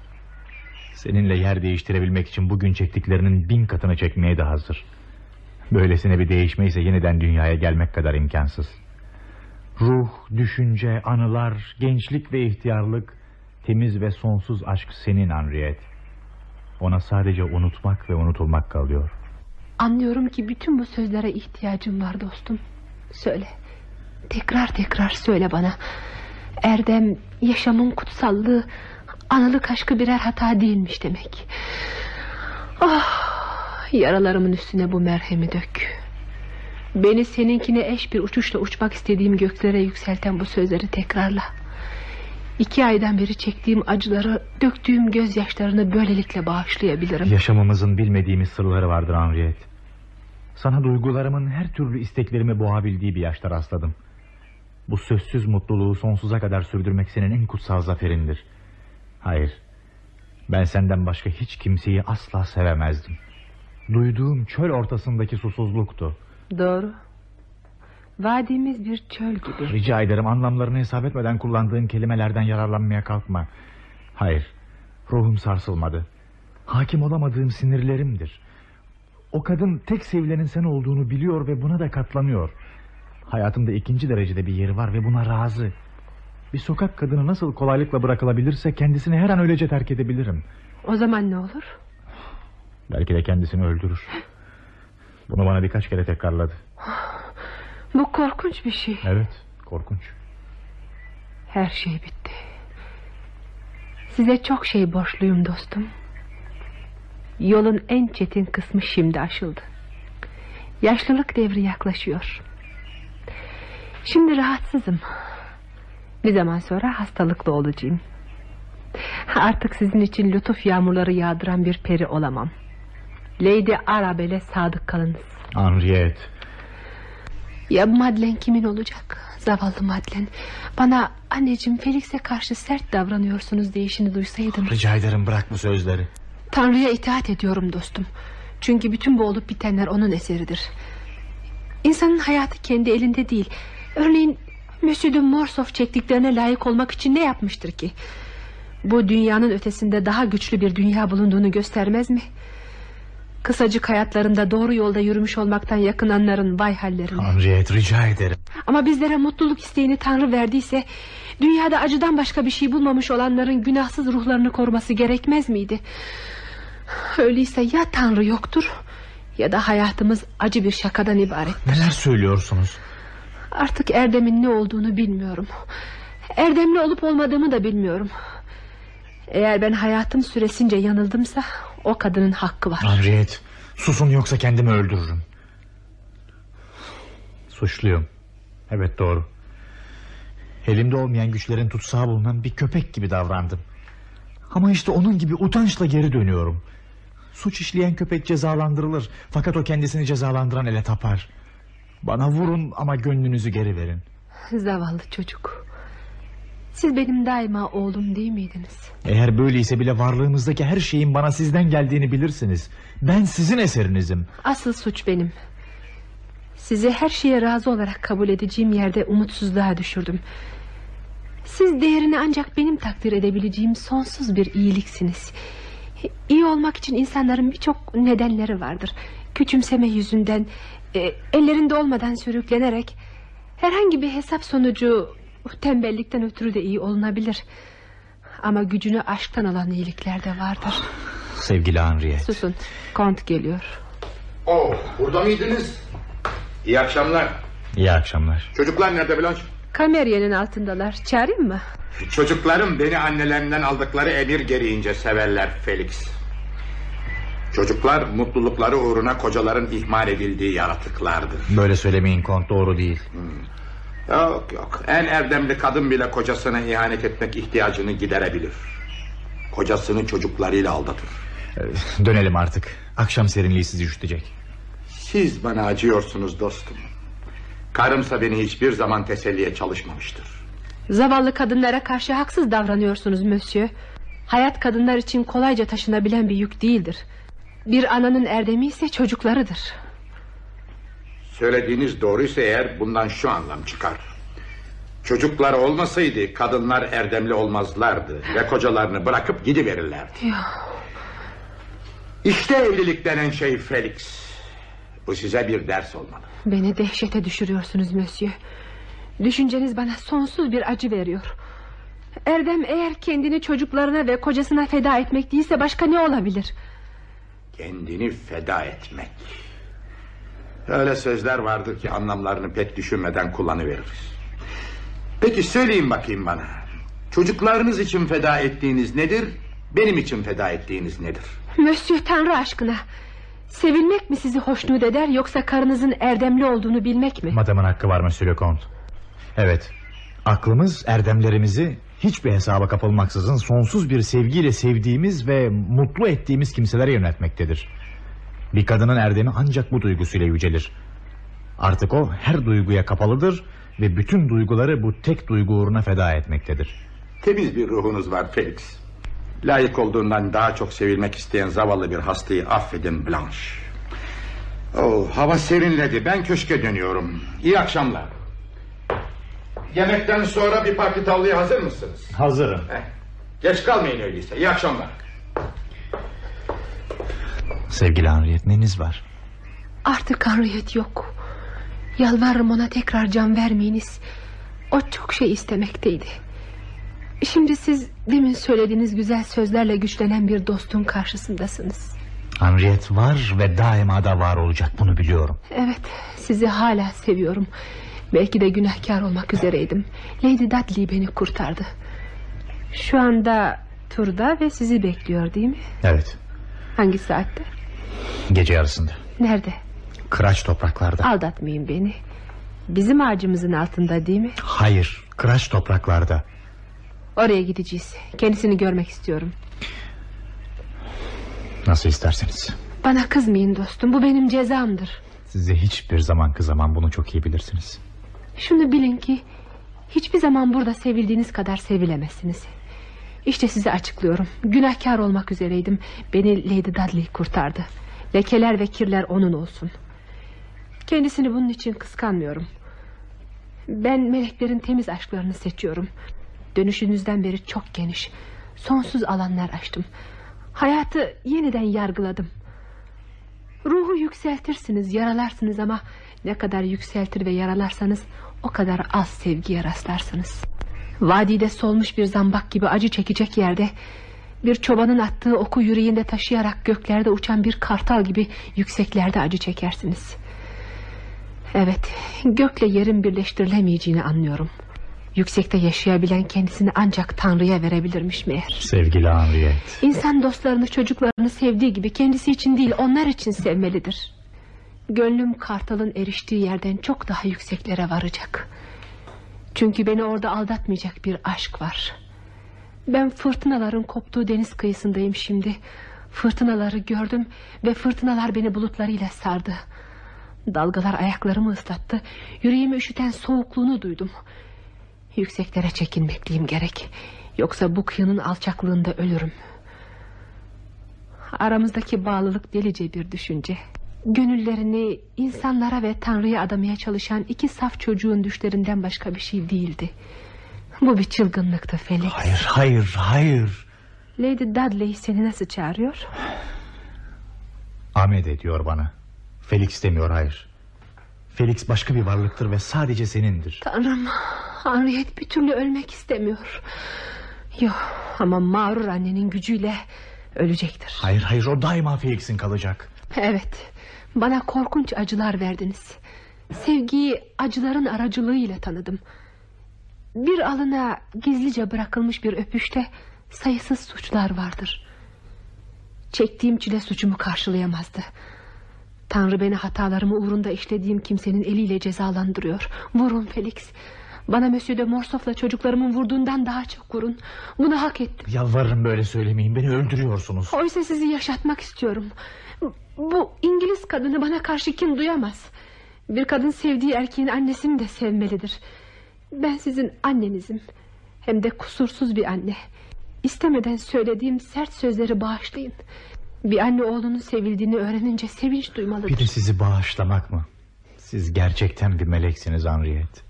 Seninle yer değiştirebilmek için bugün çektiklerinin bin katını çekmeye de hazır. Böylesine bir değişme ise yeniden dünyaya gelmek kadar imkansız. Ruh, düşünce, anılar, gençlik ve ihtiyarlık, temiz ve sonsuz aşk senin Henriette. Ona sadece unutmak ve unutulmak kalıyor. Anlıyorum ki bütün bu sözlere ihtiyacım var dostum. Söyle. Tekrar tekrar söyle bana. Erdem, yaşamın kutsallığı, analık aşkı birer hata değilmiş demek. Ah, yaralarımın üstüne bu merhemi dök. Beni seninkine eş bir uçuşla uçmak istediğim göklere yükselten bu sözleri tekrarla. İki aydan beri çektiğim acıları, döktüğüm gözyaşlarını böylelikle bağışlayabilirim. Yaşamımızın bilmediğimiz sırları vardır Henriette. Sana duygularımın her türlü isteklerimi boğabildiği bir yaşta rastladım. Bu sözsüz mutluluğu sonsuza kadar sürdürmek senin en kutsal zaferindir. Hayır, ben senden başka hiç kimseyi asla sevemezdim. Duyduğum çöl ortasındaki susuzluktu. Doğru. Vadimiz bir çöl gibi. Rica ederim anlamlarını hesap etmeden kullandığın kelimelerden yararlanmaya kalkma. Hayır, ruhum sarsılmadı. Hakim olamadığım sinirlerimdir. O kadın tek sevilenin sen olduğunu biliyor ve buna da katlanıyor. Hayatımda ikinci derecede bir yeri var ve buna razı. Bir sokak kadını nasıl kolaylıkla bırakılabilirse kendisini her an öylece terk edebilirim. O zaman ne olur? Belki de kendisini öldürür. Bunu bana birkaç kere tekrarladı. Bu korkunç bir şey. Evet, korkunç. Her şey bitti. Size çok şey borçluyum dostum. Yolun en çetin kısmı şimdi aşıldı. Yaşlılık devri yaklaşıyor. Şimdi rahatsızım. Bir zaman sonra hastalıklı olacağım. Artık sizin için lütuf yağmurları yağdıran bir peri olamam. Lady Arabelle sadık kalınız. Henriette. Ya Madeleine kimin olacak? Zavallı Madeleine. Bana anneciğim Felix'e karşı sert davranıyorsunuz deyişini duysaydım. Rica ederim bırak bu sözleri. Tanrı'ya itaat ediyorum dostum. Çünkü bütün bu olup bitenler onun eseridir. İnsanın hayatı kendi elinde değil. Örneğin Monsieur de Morsoff çektiklerine layık olmak için ne yapmıştır ki? Bu dünyanın ötesinde daha güçlü bir dünya bulunduğunu göstermez mi? Kısacık hayatlarında doğru yolda yürümüş olmaktan yakınanların vay hallerine. Henriette rica ederim. Ama bizlere mutluluk isteğini Tanrı verdiyse... ...dünyada acıdan başka bir şey bulmamış olanların günahsız ruhlarını koruması gerekmez miydi? Öyleyse ya Tanrı yoktur... ...ya da hayatımız acı bir şakadan ibaret. Neler söylüyorsunuz? Artık Erdem'in ne olduğunu bilmiyorum. Erdemli olup olmadığımı da bilmiyorum. Eğer ben hayatım süresince yanıldımsa o kadının hakkı var. Henriette susun yoksa kendimi öldürürüm. Suçluyum. Evet doğru. Elimde olmayan güçlerin tutsağı bulunan bir köpek gibi davrandım. Ama işte onun gibi utançla geri dönüyorum. Suç işleyen köpek cezalandırılır. Fakat o kendisini cezalandıran ele tapar. Bana vurun ama gönlünüzü geri verin. Zavallı çocuk. Siz benim daima oğlum değil miydiniz? Eğer böyleyse bile varlığımızdaki her şeyin bana sizden geldiğini bilirsiniz. Ben sizin eserinizim. Asıl suç benim. Sizi her şeye razı olarak kabul edeceğim yerde umutsuzluğa düşürdüm. Siz değerini ancak benim takdir edebileceğim sonsuz bir iyiliksiniz. İyi olmak için insanların birçok nedenleri vardır. Küçümseme yüzünden, e, ellerinde olmadan sürüklenerek... ...herhangi bir hesap sonucu tembellikten ötürü de iyi olunabilir. Ama gücünü aşktan alan iyilikler de vardır. Sevgili Henriette. Susun, kont geliyor. Oh, burada mıydınız? İyi akşamlar. İyi akşamlar. Çocuklar nerede Blanche? Kameryenin altındalar. Çağırayım mı? Çocuklarım beni annelerinden aldıkları emir gereğince severler Felix. Çocuklar mutlulukları uğruna kocaların ihmal edildiği yaratıklardır. Böyle söylemeyin kont doğru değil. Yok yok. En erdemli kadın bile kocasına ihanet etmek ihtiyacını giderebilir. Kocasını çocuklarıyla aldatır. Ee, Dönelim artık. Akşam serinliği sizi üşütecek. Siz bana acıyorsunuz dostum. Karımsa beni hiçbir zaman teselliye çalışmamıştır. Zavallı kadınlara karşı haksız davranıyorsunuz Monsieur. Hayat kadınlar için kolayca taşınabilen bir yük değildir. Bir ananın erdemi ise çocuklarıdır. Söylediğiniz doğruysa eğer bundan şu anlam çıkar. Çocuklar olmasaydı kadınlar erdemli olmazlardı ve kocalarını bırakıp gidiverirlerdi. İşte evlilik denen şey Felix. Bu size bir ders olmalı. Beni dehşete düşürüyorsunuz Monsieur. Düşünceniz bana sonsuz bir acı veriyor. Erdem eğer kendini çocuklarına ve kocasına feda etmek değilse başka ne olabilir? Kendini feda etmek. Öyle sözler vardır ki anlamlarını pek düşünmeden kullanıveririz. Peki söyleyin bakayım bana. Çocuklarınız için feda ettiğiniz nedir? Benim için feda ettiğiniz nedir? Monsieur Tanrı aşkına. Sevilmek mi sizi hoşnut eder yoksa karınızın erdemli olduğunu bilmek mi? Madamın hakkı var Monsieur le Comte. Evet. Aklımız erdemlerimizi hiçbir hesaba kapılmaksızın sonsuz bir sevgiyle sevdiğimiz ve mutlu ettiğimiz kimselere yöneltmektedir. Bir kadının erdemi ancak bu duygusuyla yücelir. Artık o her duyguya kapalıdır ve bütün duyguları bu tek duygu uğruna feda etmektedir. Temiz bir ruhunuz var Felix. Layık olduğundan daha çok sevilmek isteyen zavallı bir hastayı affedin Blanche. Oh, hava serinledi. Ben köşke dönüyorum. İyi akşamlar. Yemekten sonra bir parti tavlaya hazır mısınız? Hazırım. Heh, geç kalmayın öyleyse. İyi akşamlar. Sevgili Henriette neniz var? Artık Henriette yok. Yalvarırım ona tekrar can vermeyiniz. O çok şey istemekteydi. Şimdi siz demin söylediğiniz güzel sözlerle güçlenen bir dostun karşısındasınız. Henriette var ve daima da var olacak bunu biliyorum. Evet sizi hala seviyorum. Belki de günahkar olmak üzereydim. Lady Dudley beni kurtardı. Şu anda turda ve sizi bekliyor değil mi? Evet Hangi saatte? gece yarısında. Nerede? Kıraç topraklarda. Aldatmayın beni. Bizim ağacımızın altında değil mi? Hayır kıraç topraklarda. Oraya gideceğiz. Kendisini görmek istiyorum. Nasıl isterseniz. Bana kızmayın dostum. Bu benim cezamdır. Size hiçbir zaman kızamam bunu çok iyi bilirsiniz. Şunu bilin ki hiçbir zaman burada sevildiğiniz kadar sevilemezsiniz. İşte size açıklıyorum. Günahkar olmak üzereydim. Beni Lady Dudley kurtardı. Lekeler ve kirler onun olsun. Kendisini bunun için kıskanmıyorum. Ben meleklerin temiz aşklarını seçiyorum. Dönüşünüzden beri çok geniş, sonsuz alanlar açtım. Hayatı yeniden yargıladım. Ruhu yükseltirsiniz, yaralarsınız ama ne kadar yükseltir ve yaralarsanız o kadar az sevgiye rastlarsınız. Vadide solmuş bir zambak gibi acı çekecek yerde bir çobanın attığı oku yüreğinde taşıyarak göklerde uçan bir kartal gibi yükseklerde acı çekersiniz. Evet, gökle yerin birleştirilemeyeceğini anlıyorum. Yüksekte yaşayabilen kendisini ancak Tanrı'ya verebilirmiş meğer. Sevgili Henriette. İnsan dostlarını çocuklarını sevdiği gibi kendisi için değil onlar için sevmelidir. Gönlüm kartalın eriştiği yerden çok daha yükseklere varacak. Çünkü beni orada aldatmayacak bir aşk var. Ben fırtınaların koptuğu deniz kıyısındayım şimdi. Fırtınaları gördüm ve fırtınalar beni bulutlarıyla sardı. Dalgalar ayaklarımı ıslattı. Yüreğimi üşüten soğukluğunu duydum. Yükseklere çekinmekliyim gerek. Yoksa bu kıyının alçaklığında ölürüm. Aramızdaki bağlılık delice bir düşünce. Gönüllerini insanlara ve Tanrı'ya adamaya çalışan iki saf çocuğun düşlerinden başka bir şey değildi. Bu bir çılgınlıktı Felix. Hayır hayır hayır. Lady Dudley seni nasıl çağırıyor? Ahmet ediyor bana. Felix demiyor hayır. Felix başka bir varlıktır ve sadece senindir. Tanrım Henriette bir türlü ölmek istemiyor. Yok ama mağrur annenin gücüyle ölecektir. Hayır hayır o daima Felix'in kalacak. Evet bana korkunç acılar verdiniz. Sevgiyi acıların aracılığıyla tanıdım. Bir alına gizlice bırakılmış bir öpüşte sayısız suçlar vardır. Çektiğim çile suçumu karşılayamazdı. Tanrı beni hatalarımı uğrunda işlediğim kimsenin eliyle cezalandırıyor. Vurun Felix. Bana Monsieur de Morsof'la çocuklarımın vurduğundan daha çok vurun. Bunu hak ettim. Yalvarırım böyle söylemeyin beni öldürüyorsunuz. Oysa sizi yaşatmak istiyorum. Bu İngiliz kadını bana karşı kim duyamaz. Bir kadın sevdiği erkeğin annesini de sevmelidir. Ben sizin annenizim. Hem de kusursuz bir anne. İstemeden söylediğim sert sözleri bağışlayın. Bir anne oğlunun sevildiğini öğrenince sevinç duymalıdır. Bir de sizi bağışlamak mı? Siz gerçekten bir meleksiniz Henriette.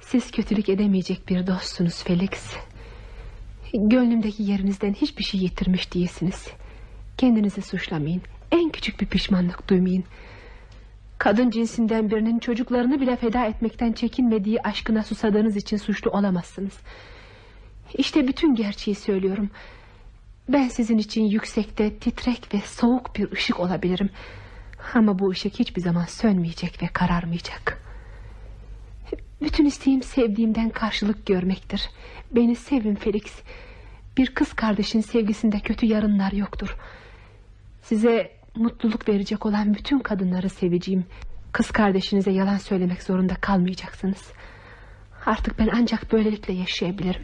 Siz kötülük edemeyecek bir dostsunuz Felix. Gönlümdeki yerinizden hiçbir şey yitirmiş değilsiniz. Kendinizi suçlamayın. En küçük bir pişmanlık duymayın. Kadın cinsinden birinin çocuklarını bile feda etmekten çekinmediği aşkına susadığınız için suçlu olamazsınız. İşte bütün gerçeği söylüyorum. Ben sizin için yüksekte, titrek ve soğuk bir ışık olabilirim. Ama bu ışık hiçbir zaman sönmeyecek ve kararmayacak. Bütün isteğim sevdiğimden karşılık görmektir. Beni sevin Felix. Bir kız kardeşin sevgisinde kötü yarınlar yoktur. Size mutluluk verecek olan bütün kadınları seveceğim. Kız kardeşinize yalan söylemek zorunda kalmayacaksınız. Artık ben ancak böylelikle yaşayabilirim.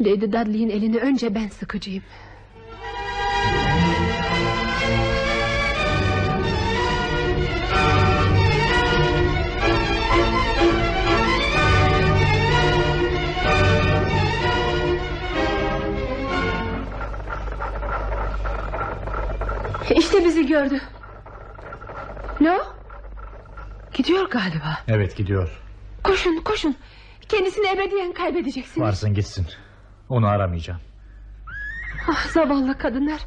Lady Dudley'in elini önce ben sıkacağım. İşte bizi gördü. Ne o? Gidiyor galiba. Evet gidiyor. Koşun koşun. Kendisini ebediyen kaybedeceksiniz. Varsın gitsin. Onu aramayacağım. Ah, zavallı kadınlar.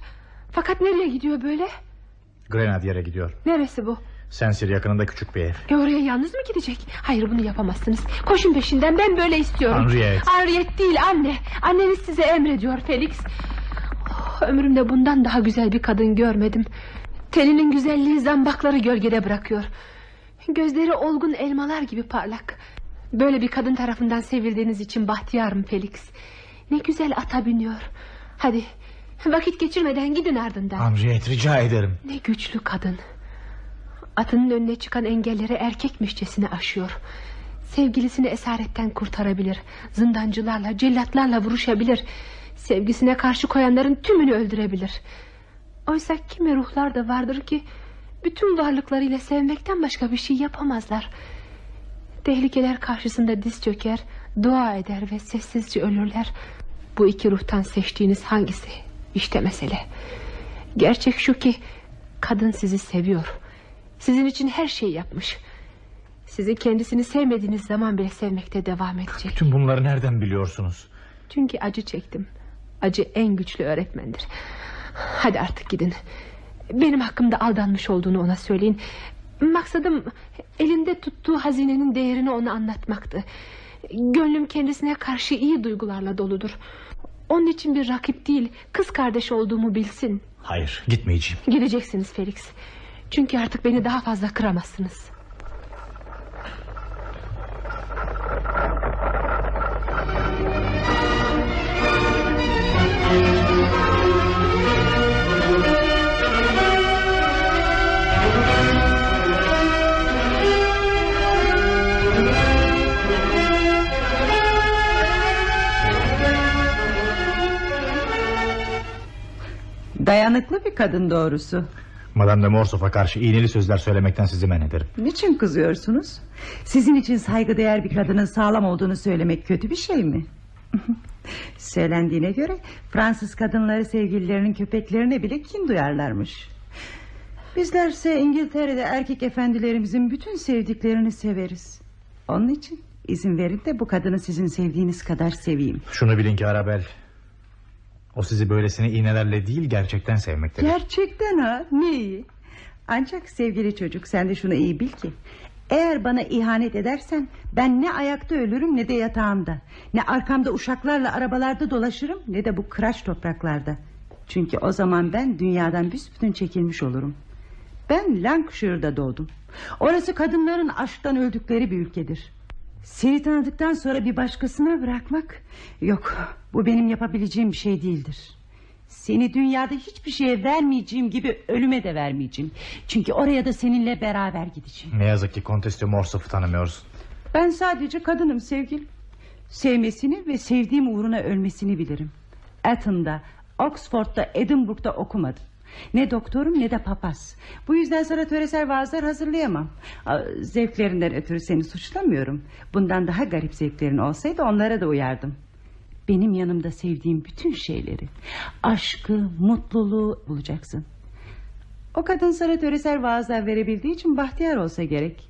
Fakat nereye gidiyor böyle? Grenadier'e gidiyor. Neresi bu? Sensir yakınında küçük bir ev. E oraya yalnız mı gidecek? Hayır bunu yapamazsınız. Koşun peşinden ben böyle istiyorum. Henriette. Henriette değil anne. Anneniz size emrediyor Felix. Oh, ömrümde bundan daha güzel bir kadın görmedim. Teninin güzelliği zambakları gölgede bırakıyor. Gözleri olgun elmalar gibi parlak. Böyle bir kadın tarafından sevildiğiniz için bahtiyarım Felix. Ne güzel ata biniyor. Hadi vakit geçirmeden gidin ardından. Henriette rica ederim. Ne güçlü kadın. Atının önüne çıkan engelleri erkekmişçesine aşıyor. Sevgilisini esaretten kurtarabilir. Zindancılarla, cellatlarla vuruşabilir. Sevgisine karşı koyanların tümünü öldürebilir. Oysa kimi ruhlar da vardır ki... ...bütün varlıklarıyla sevmekten başka bir şey yapamazlar. Tehlikeler karşısında diz çöker... ...dua eder ve sessizce ölürler. Bu iki ruhtan seçtiğiniz hangisi? İşte mesele. Gerçek şu ki... ...kadın sizi seviyor... Sizin için her şeyi yapmış. Sizi kendisini sevmediğiniz zaman bile sevmekte devam edecek. Bütün bunları nereden biliyorsunuz? Çünkü acı çektim. Acı en güçlü öğretmendir. Hadi artık gidin. Benim hakkımda aldanmış olduğunu ona söyleyin. Maksadım elinde tuttuğu hazinenin değerini ona anlatmaktı. Gönlüm kendisine karşı iyi duygularla doludur. Onun için bir rakip değil, kız kardeş olduğumu bilsin. Hayır gitmeyeceğim. Gideceksiniz Felix. Çünkü artık beni daha fazla kıramazsınız. Dayanıklı bir kadın doğrusu. Madame de Morsov'a karşı iğneli sözler söylemekten sizi men ederim. Niçin kızıyorsunuz? Sizin için saygıdeğer bir kadının sağlam olduğunu söylemek kötü bir şey mi? Söylendiğine göre Fransız kadınları sevgililerinin köpeklerine bile kin duyarlarmış. Bizlerse İngiltere'de erkek efendilerimizin bütün sevdiklerini severiz. Onun için izin verin de bu kadını sizin sevdiğiniz kadar seveyim. Şunu bilin ki Arabel... O sizi böylesine iğnelerle değil gerçekten sevmektedir. Gerçekten ha ne iyi. Ancak sevgili çocuk sen de şunu iyi bil ki eğer bana ihanet edersen ben ne ayakta ölürüm ne de yatağımda. Ne arkamda uşaklarla arabalarda dolaşırım ne de bu kıraç topraklarda. Çünkü o zaman ben dünyadan büsbütün çekilmiş olurum. Ben Lancashire'da doğdum. Orası kadınların aşktan öldükleri bir ülkedir. Seni tanıdıktan sonra bir başkasına bırakmak... Yok bu benim yapabileceğim bir şey değildir. Seni dünyada hiçbir şeye vermeyeceğim gibi ölüme de vermeyeceğim. Çünkü oraya da seninle beraber gideceğim. Ne yazık ki Kontes de Morsov'u tanımıyorsun. Ben sadece kadınım sevgilim. Sevmesini ve sevdiğim uğruna ölmesini bilirim. Eton'da, Oxford'da, Edinburgh'da okumadım. Ne doktorum ne de papaz. Bu yüzden sana töresel vaazlar hazırlayamam. Zevklerinden ötürü seni suçlamıyorum. Bundan daha garip zevklerin olsaydı onlara da uyardım. Benim yanımda sevdiğim bütün şeyleri Aşkı, mutluluğu bulacaksın O kadın sana töresel vaazlar verebildiği için bahtiyar olsa gerek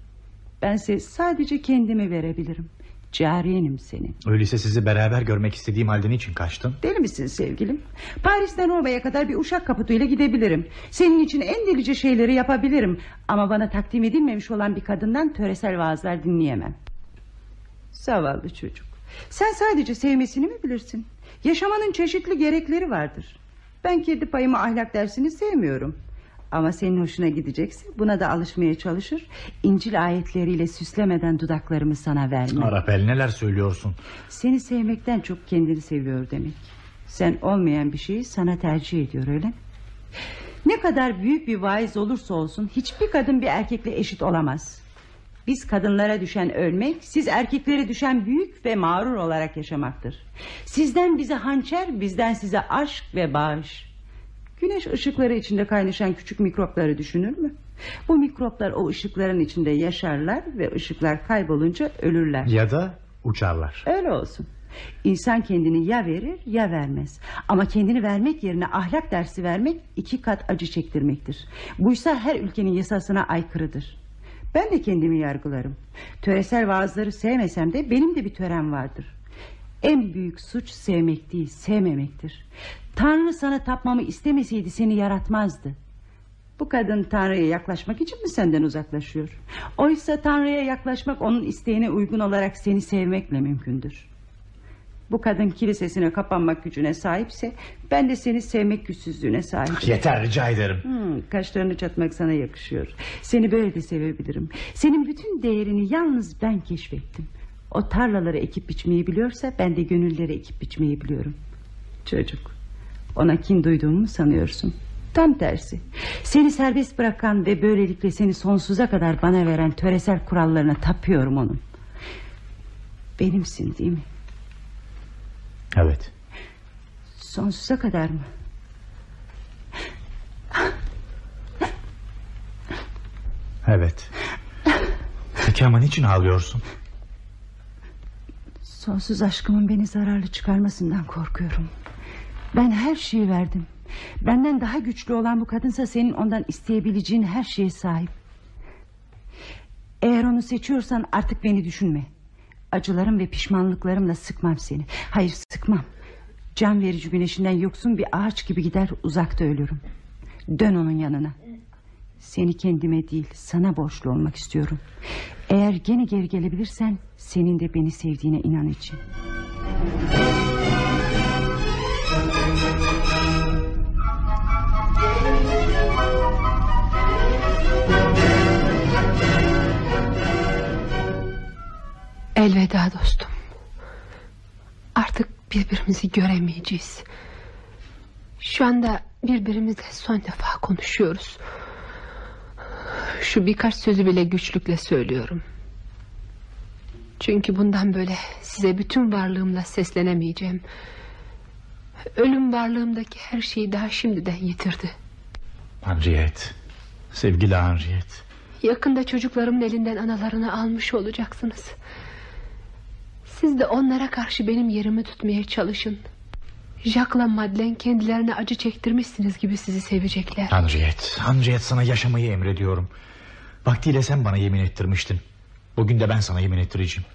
Bense sadece kendimi verebilirim Cariyenim senin Öyleyse sizi beraber görmek istediğim halde niçin kaçtın? Deli misin sevgilim Paris'ten Roma'ya kadar bir uşak kaputuyla gidebilirim Senin için en delice şeyleri yapabilirim Ama bana takdim edilmemiş olan bir kadından töresel vaazlar dinleyemem Zavallı çocuk sen sadece sevmesini mi bilirsin? Yaşamanın çeşitli gerekleri vardır. Ben kendi payımı ahlak dersini sevmiyorum. Ama senin hoşuna gidecekse buna da alışmaya çalışır. İncil ayetleriyle süslemeden dudaklarımı sana vermem. Arapel neler söylüyorsun? Seni sevmekten çok kendini seviyor demek. Sen olmayan bir şeyi sana tercih ediyor öyle mi? Ne kadar büyük bir vaiz olursa olsun hiçbir kadın bir erkekle eşit olamaz. Biz kadınlara düşen ölmek Siz erkeklere düşen büyük ve mağrur olarak yaşamaktır Sizden bize hançer Bizden size aşk ve bağış Güneş ışıkları içinde kaynaşan küçük mikropları düşünür mü? Bu mikroplar o ışıkların içinde yaşarlar Ve ışıklar kaybolunca ölürler Ya da uçarlar Öyle olsun İnsan kendini ya verir ya vermez Ama kendini vermek yerine ahlak dersi vermek iki kat acı çektirmektir Buysa her ülkenin yasasına aykırıdır ben de kendimi yargılarım. Töresel vaazları sevmesem de benim de bir törem vardır. En büyük suç sevmek değil, sevmemektir. Tanrı sana tapmamı istemeseydi seni yaratmazdı. Bu kadın Tanrı'ya yaklaşmak için mi senden uzaklaşıyor? Oysa Tanrı'ya yaklaşmak onun isteğine uygun olarak seni sevmekle mümkündür. Bu kadın kilisesine kapanmak gücüne sahipse Ben de seni sevmek güçsüzlüğüne sahibim Yeter rica ederim hmm, Kaşlarını çatmak sana yakışıyor Seni böyle de sevebilirim Senin bütün değerini yalnız ben keşfettim O tarlaları ekip biçmeyi biliyorsa Ben de gönülleri ekip biçmeyi biliyorum Çocuk Ona kin duyduğumu mu sanıyorsun Tam tersi Seni serbest bırakan ve böylelikle seni sonsuza kadar bana veren Töresel kurallarına tapıyorum onun Benimsin değil mi Evet. Sonsuza kadar mı? Evet. Peki ama niçin ağlıyorsun? Sonsuz aşkımın beni zararlı çıkarmasından korkuyorum. Ben her şeyi verdim. Benden daha güçlü olan bu kadınsa senin ondan isteyebileceğin her şeye sahip. Eğer onu seçiyorsan artık beni düşünme. Acılarım ve pişmanlıklarımla sıkmam seni Hayır sıkmam Can verici güneşinden yoksun bir ağaç gibi gider uzakta ölürüm Dön onun yanına. Seni kendime değil sana borçlu olmak istiyorum. Eğer gene geri gelebilirsen senin de beni sevdiğine inan için. Elveda dostum. Artık birbirimizi göremeyeceğiz. Şu anda birbirimizle son defa konuşuyoruz. Şu birkaç sözü bile güçlükle söylüyorum. Çünkü bundan böyle size bütün varlığımla seslenemeyeceğim. Ölüm varlığımdaki her şeyi daha şimdiden yitirdi. Henriette. Sevgili Henriette. Yakında çocuklarımın elinden analarını almış olacaksınız. Siz de onlara karşı benim yerimi tutmaya çalışın. Jacques'la Madeleine kendilerine acı çektirmişsiniz gibi sizi sevecekler. Henriette. Henriette sana yaşamayı emrediyorum. Vaktiyle sen bana yemin ettirmiştin. Bugün de ben sana yemin ettireceğim.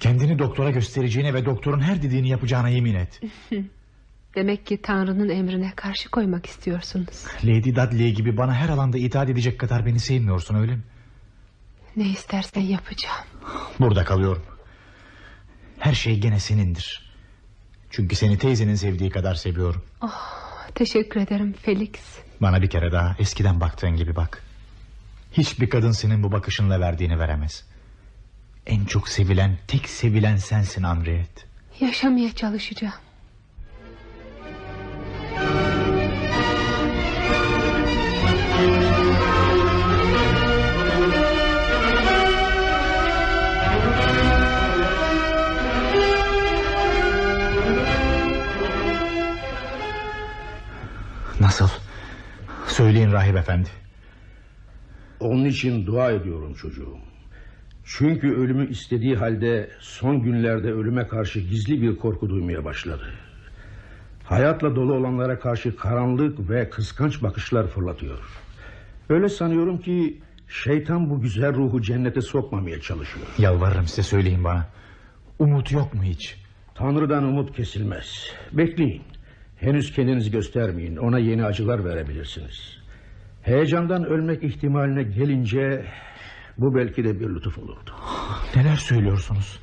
Kendini doktora göstereceğine ve doktorun her dediğini yapacağına yemin et. Demek ki Tanrı'nın emrine karşı koymak istiyorsunuz. Lady Dudley gibi bana her alanda itaat edecek kadar beni sevmiyorsun öyle mi? Ne istersen yapacağım. Burada kalıyorum. Her şey gene senindir. Çünkü seni teyzenin sevdiği kadar seviyorum. Teşekkür ederim Felix. Bana bir kere daha eskiden baktığın gibi bak. Hiçbir kadın senin bu bakışınla verdiğini veremez. En çok sevilen, tek sevilen sensin Henriette. Yaşamaya çalışacağım. Söyleyin rahip efendi. Onun için dua ediyorum çocuğum. Çünkü ölümü istediği halde son günlerde ölüme karşı gizli bir korku duymaya başladı. Hayatla dolu olanlara karşı karanlık ve kıskanç bakışlar fırlatıyor. Öyle sanıyorum ki şeytan bu güzel ruhu cennete sokmamaya çalışıyor. Yalvarırım size söyleyin bana. Umut yok mu hiç? Tanrı'dan umut kesilmez. Bekleyin. Henüz kendinizi göstermeyin. Ona yeni acılar verebilirsiniz. Heyecandan ölmek ihtimaline gelince bu belki de bir lütuf olurdu. Neler söylüyorsunuz?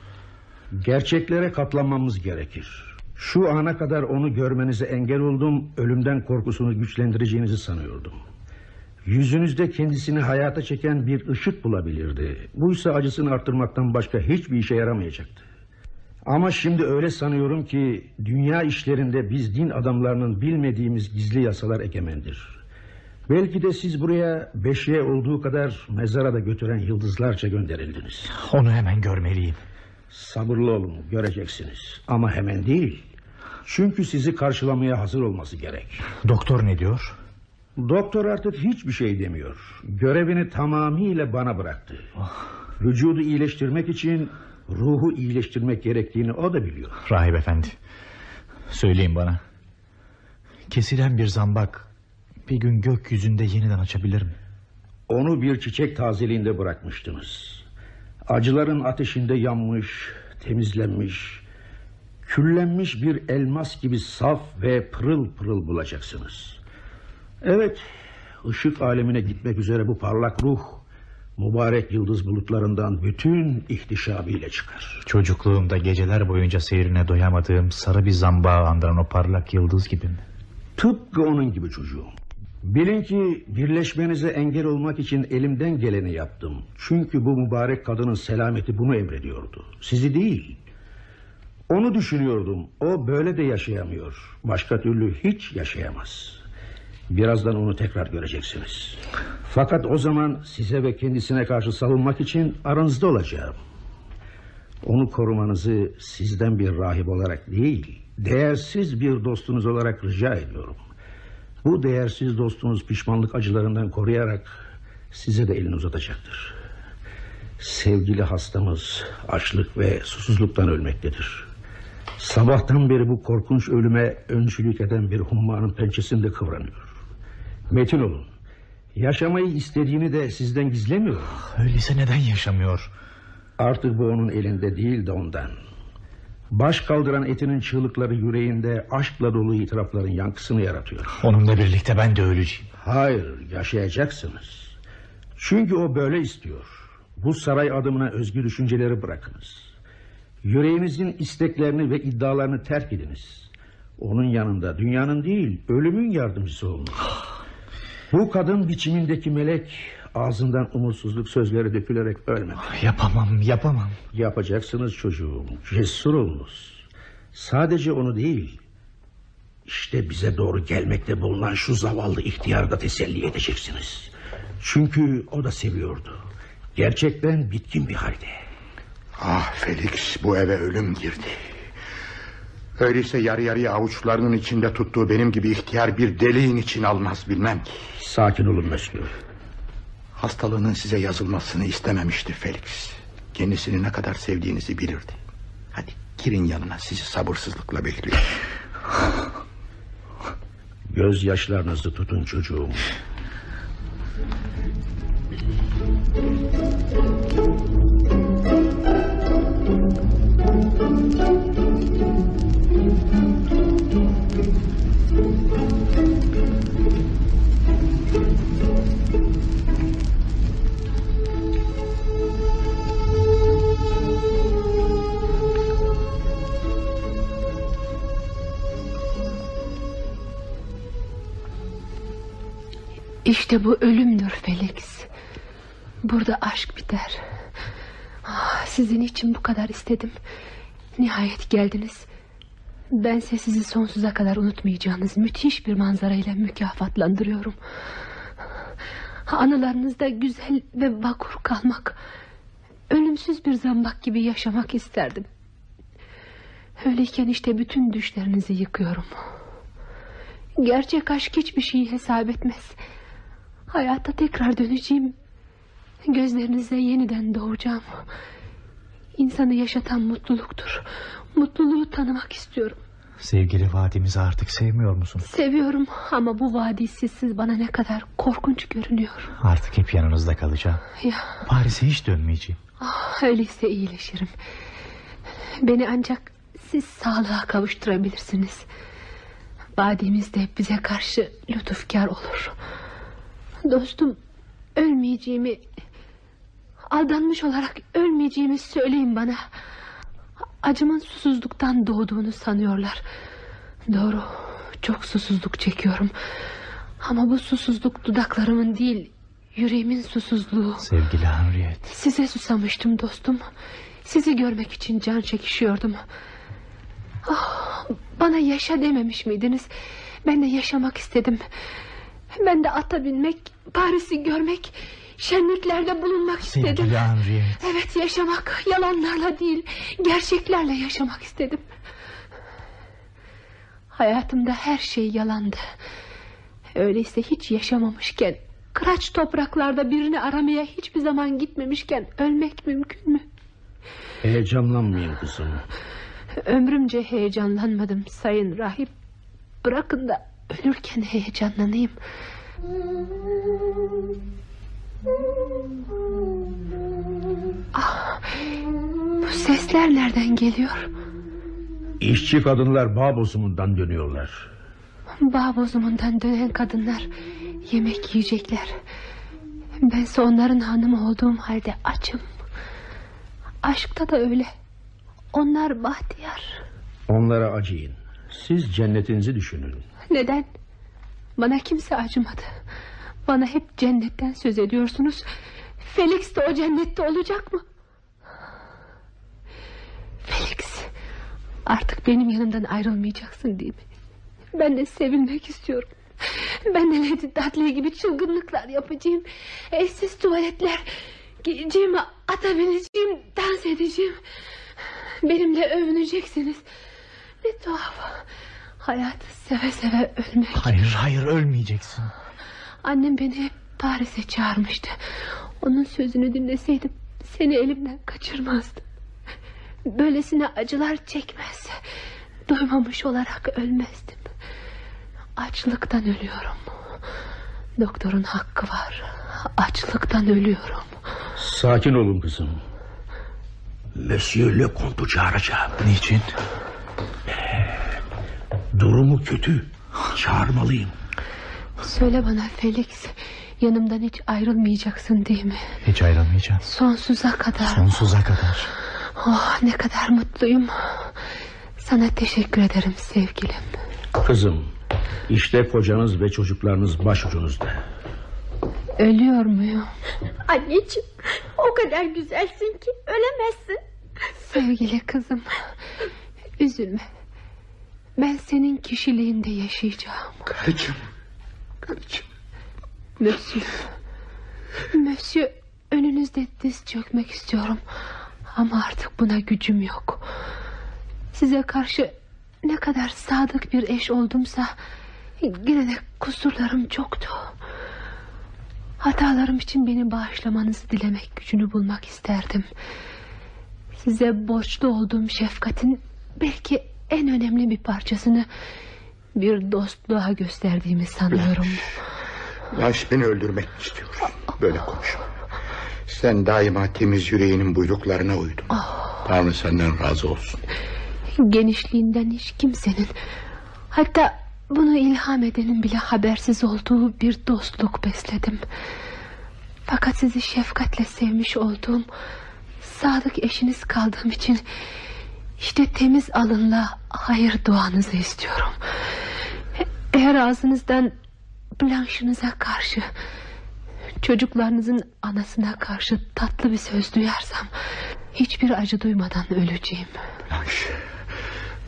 Gerçeklere katlanmamız gerekir. Şu ana kadar onu görmenize engel oldum. Ölümden korkusunu güçlendireceğinizi sanıyordum. Yüzünüzde kendisini hayata çeken bir ışık bulabilirdi. Buysa acısını arttırmaktan başka hiçbir işe yaramayacaktı. Ama şimdi öyle sanıyorum ki dünya işlerinde biz din adamlarının bilmediğimiz gizli yasalar egemendir. Belki de siz buraya beşiğe olduğu kadar mezara da götüren yıldızlarca gönderildiniz. Onu hemen görmeliyim. Sabırlı olun göreceksiniz ama hemen değil. Çünkü sizi karşılamaya hazır olması gerek. Doktor ne diyor? Doktor artık hiçbir şey demiyor. Görevini tamamıyla bana bıraktı. Vücudu iyileştirmek için ruhu iyileştirmek gerektiğini o da biliyor. Rahip efendi. Söyleyin bana. Kesilen bir zambak bir gün gökyüzünde yeniden açabilir mi? Onu bir çiçek tazeliğinde bırakmıştınız. Acıların ateşinde yanmış, temizlenmiş, küllenmiş bir elmas gibi saf ve pırıl pırıl bulacaksınız. Evet, ışık alemine gitmek üzere bu parlak ruh, mübarek yıldız bulutlarından bütün ihtişamıyla çıkar. Çocukluğumda geceler boyunca seyrine doyamadığım sarı bir zambağı andıran o parlak yıldız gibi mi? Tıpkı onun gibi çocuğum. Bilin ki birleşmenize engel olmak için elimden geleni yaptım. Çünkü bu mübarek kadının selameti bunu emrediyordu. Sizi değil. Onu düşünüyordum. O böyle de yaşayamıyor. Başka türlü hiç yaşayamaz. Birazdan onu tekrar göreceksiniz. Fakat o zaman size ve kendisine karşı savunmak için aranızda olacağım. Onu korumanızı sizden bir rahip olarak değil, değersiz bir dostunuz olarak rica ediyorum. Bu değersiz dostunuz pişmanlık acılarından koruyarak size de elini uzatacaktır. Sevgili hastamız açlık ve susuzluktan ölmektedir. Sabahtan beri bu korkunç ölüme öncülük eden bir hummanın pençesinde kıvranıyor. Metin olun. Yaşamayı istediğini de sizden gizlemiyor. Öyleyse neden yaşamıyor? Artık bu onun elinde değil de ondan. Baş kaldıran etinin çığlıkları yüreğinde aşkla dolu itirafların yankısını yaratıyor. Onunla birlikte ben de öleceğim. Hayır yaşayacaksınız. Çünkü o böyle istiyor. Bu saray adımına özgür düşünceleri bırakınız. Yüreğinizin isteklerini ve iddialarını terk ediniz. Onun yanında dünyanın değil ölümün yardımcısı olun. Bu kadın biçimindeki melek ağzından umutsuzluk sözleri dökülerek ölmedi. Yapamam yapamam. Yapacaksınız çocuğum. Cesur olunuz. Sadece onu değil. İşte bize doğru gelmekte bulunan şu zavallı ihtiyarı da teselli edeceksiniz. Çünkü o da seviyordu. Gerçekten bitkin bir halde. Ah Felix bu eve ölüm girdi. Öyleyse yarı yarıya avuçlarının içinde tuttuğu benim gibi ihtiyar bir deliğin için almaz bilmem ki. Sakin olun Mösyö. Hastalığının size yazılmasını istememişti Felix. Kendisini ne kadar sevdiğinizi bilirdi. Hadi girin yanına sizi sabırsızlıkla bekliyor. Gözyaşlarınızı tutun çocuğum. İşte bu ölümdür Felix. Burada aşk biter. Ah, sizin için bu kadar istedim. Nihayet geldiniz. Bense sizi sonsuza kadar unutmayacağınız müthiş bir manzarayla mükafatlandırıyorum. Anılarınızda güzel ve vakur kalmak, ölümsüz bir zambak gibi yaşamak isterdim. Öyleyken işte bütün düşlerinizi yıkıyorum. Gerçek aşk hiçbir şeyi hesap etmez. Hayata tekrar döneceğim. Gözlerinizde yeniden doğacağım. İnsanı yaşatan mutluluktur. Mutluluğu tanımak istiyorum. Sevgili vadimizi artık sevmiyor musun? Seviyorum ama bu vadi sizsiz bana ne kadar korkunç görünüyor. Artık hep yanınızda kalacağım. Ya Paris'e hiç dönmeyeceğim. ah, öyleyse iyileşirim. Beni ancak siz sağlığa kavuşturabilirsiniz. Vadimiz de bize karşı lütufkar olur. Dostum ölmeyeceğimi aldanmış olarak ölmeyeceğimi söyleyin bana. Acımın susuzluktan doğduğunu sanıyorlar. Doğru çok susuzluk çekiyorum. Ama bu susuzluk dudaklarımın değil yüreğimin susuzluğu. Sevgili Henriette. Size susamıştım dostum. Sizi görmek için can çekişiyordum. Ah, bana yaşa dememiş miydiniz? Ben de yaşamak istedim. Ben de ata binmek, Paris'i görmek, şenliklerde bulunmak istedim. Henriette. Evet yaşamak, yalanlarla değil, gerçeklerle yaşamak istedim. Hayatımda her şey yalandı. Öyleyse hiç yaşamamışken, kıraç topraklarda birini aramaya hiçbir zaman gitmemişken ölmek mümkün mü? Heyecanlanmayın kızım. Ömrümce heyecanlanmadım sayın rahip. Bırakın da ölürken heyecanlanayım. Ah, bu sesler nereden geliyor? İşçi kadınlar bağ bozumundan dönüyorlar. Bağ bozumundan dönen kadınlar yemek yiyecekler. Bense onların hanımı olduğum halde açım. Aşkta da öyle. Onlar bahtiyar. Onlara acıyın. Siz cennetinizi düşünün. Neden? Bana kimse acımadı. Bana hep cennetten söz ediyorsunuz. Felix de o cennette olacak mı? Felix, artık benim yanımdan ayrılmayacaksın değil mi? Ben de sevilmek istiyorum. Ben de Lady Dudley gibi çılgınlıklar yapacağım. Eşsiz tuvaletler giyeceğim, ata bineceğim, dans edeceğim. Benimle övüneceksiniz. Ne tuhaf. Hayatı seve seve ölmek. Hayır hayır ölmeyeceksin. Annem beni hep Paris'e çağırmıştı. Onun sözünü dinleseydim seni elimden kaçırmazdım. Böylesine acılar çekmez. Duymamış olarak ölmezdim. Açlıktan ölüyorum. Doktorun hakkı var. Açlıktan ölüyorum. Sakin olun kızım. Monsieur Le Comte'u çağıracağım. Niçin? Durumu kötü. Çağırmalıyım. Söyle bana Felix. Yanımdan hiç ayrılmayacaksın değil mi? Hiç ayrılmayacağım. Sonsuza kadar. Sonsuza kadar. Oh ne kadar mutluyum. Sana teşekkür ederim sevgilim. Kızım, işte kocanız ve çocuklarınız başucunuzda. Ölüyor muyum? Anneciğim o kadar güzelsin ki ölemezsin. Sevgili kızım. Üzülme. Ben senin kişiliğinde yaşayacağım. Karıcığım. Karıcığım. Monsieur. Monsieur önünüzde diz çökmek istiyorum. Ama artık buna gücüm yok. Size karşı ne kadar sadık bir eş oldumsa yine de kusurlarım çoktu. Hatalarım için beni bağışlamanızı dilemek gücünü bulmak isterdim. Size borçlu olduğum şefkatin belki en önemli bir parçasını bir dostluğa gösterdiğimi sanıyorum. Laş beni öldürmek mi istiyorsun? Böyle konuşma. Sen daima temiz yüreğinin buyruklarına uydun. Tanrı senden razı olsun. Genişliğinden hiç kimsenin hatta bunu ilham edenin bile habersiz olduğu bir dostluk besledim. Fakat sizi şefkatle sevmiş olduğum sadık eşiniz kaldığım için işte temiz alınla hayır duanızı istiyorum. Eğer ağzınızdan Blanche'ınıza karşı çocuklarınızın anasına karşı tatlı bir söz duyarsam hiçbir acı duymadan öleceğim. Blanche.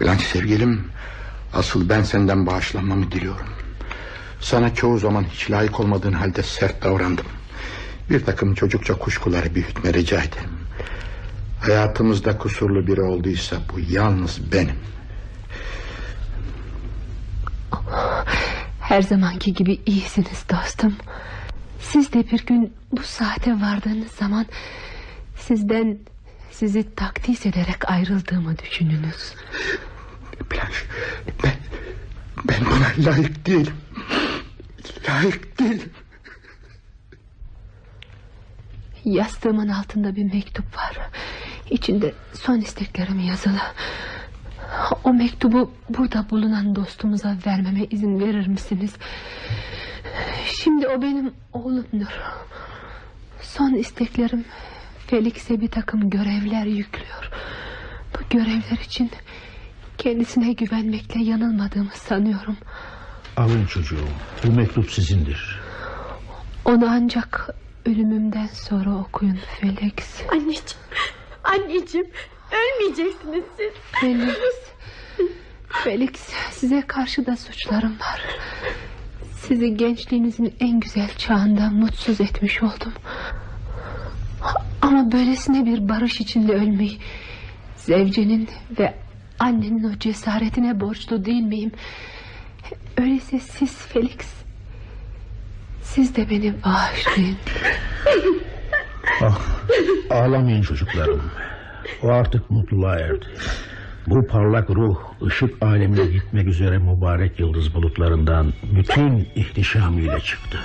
Blanche sevgilim. Asıl ben senden bağışlanmamı diliyorum. Sana çoğu zaman hiç layık olmadığın halde sert davrandım. Bir takım çocukça kuşkuları büyütme rica ederim. Hayatımızda kusurlu biri olduysa bu yalnız benim. Her zamanki gibi iyisiniz dostum. Siz de bir gün bu saate vardığınız zaman sizden sizi takdis ederek ayrıldığımı düşününüz. Blanche ben, ben buna layık değilim. Layık değilim. Yastığımın altında bir mektup var. İçinde son isteklerim yazılı. O mektubu burada bulunan dostumuza vermeme izin verir misiniz? Şimdi o benim oğlumdur. Son isteklerim Felix'e bir takım görevler yüklüyor. Bu görevler için kendisine güvenmekle yanılmadığımı sanıyorum. Alın çocuğum. Bu mektup sizindir. Onu ancak ölümümden sonra okuyun Felix. Anneciğim, anneciğim ölmeyeceksiniz siz. Felix. Felix size karşı da suçlarım var. Sizi gençliğinizin en güzel çağında mutsuz etmiş oldum. Ama böylesine bir barış içinde ölmeyi... ...Zevcenin ve annenin o cesaretine borçlu değil miyim? Öyleyse siz Felix... ...siz de beni bağışlayın. Ah, ağlamayın çocuklarım. O artık mutluluğa erdi. Bu parlak ruh ışık alemine gitmek üzere mübarek yıldız bulutlarından bütün ihtişamıyla çıktı.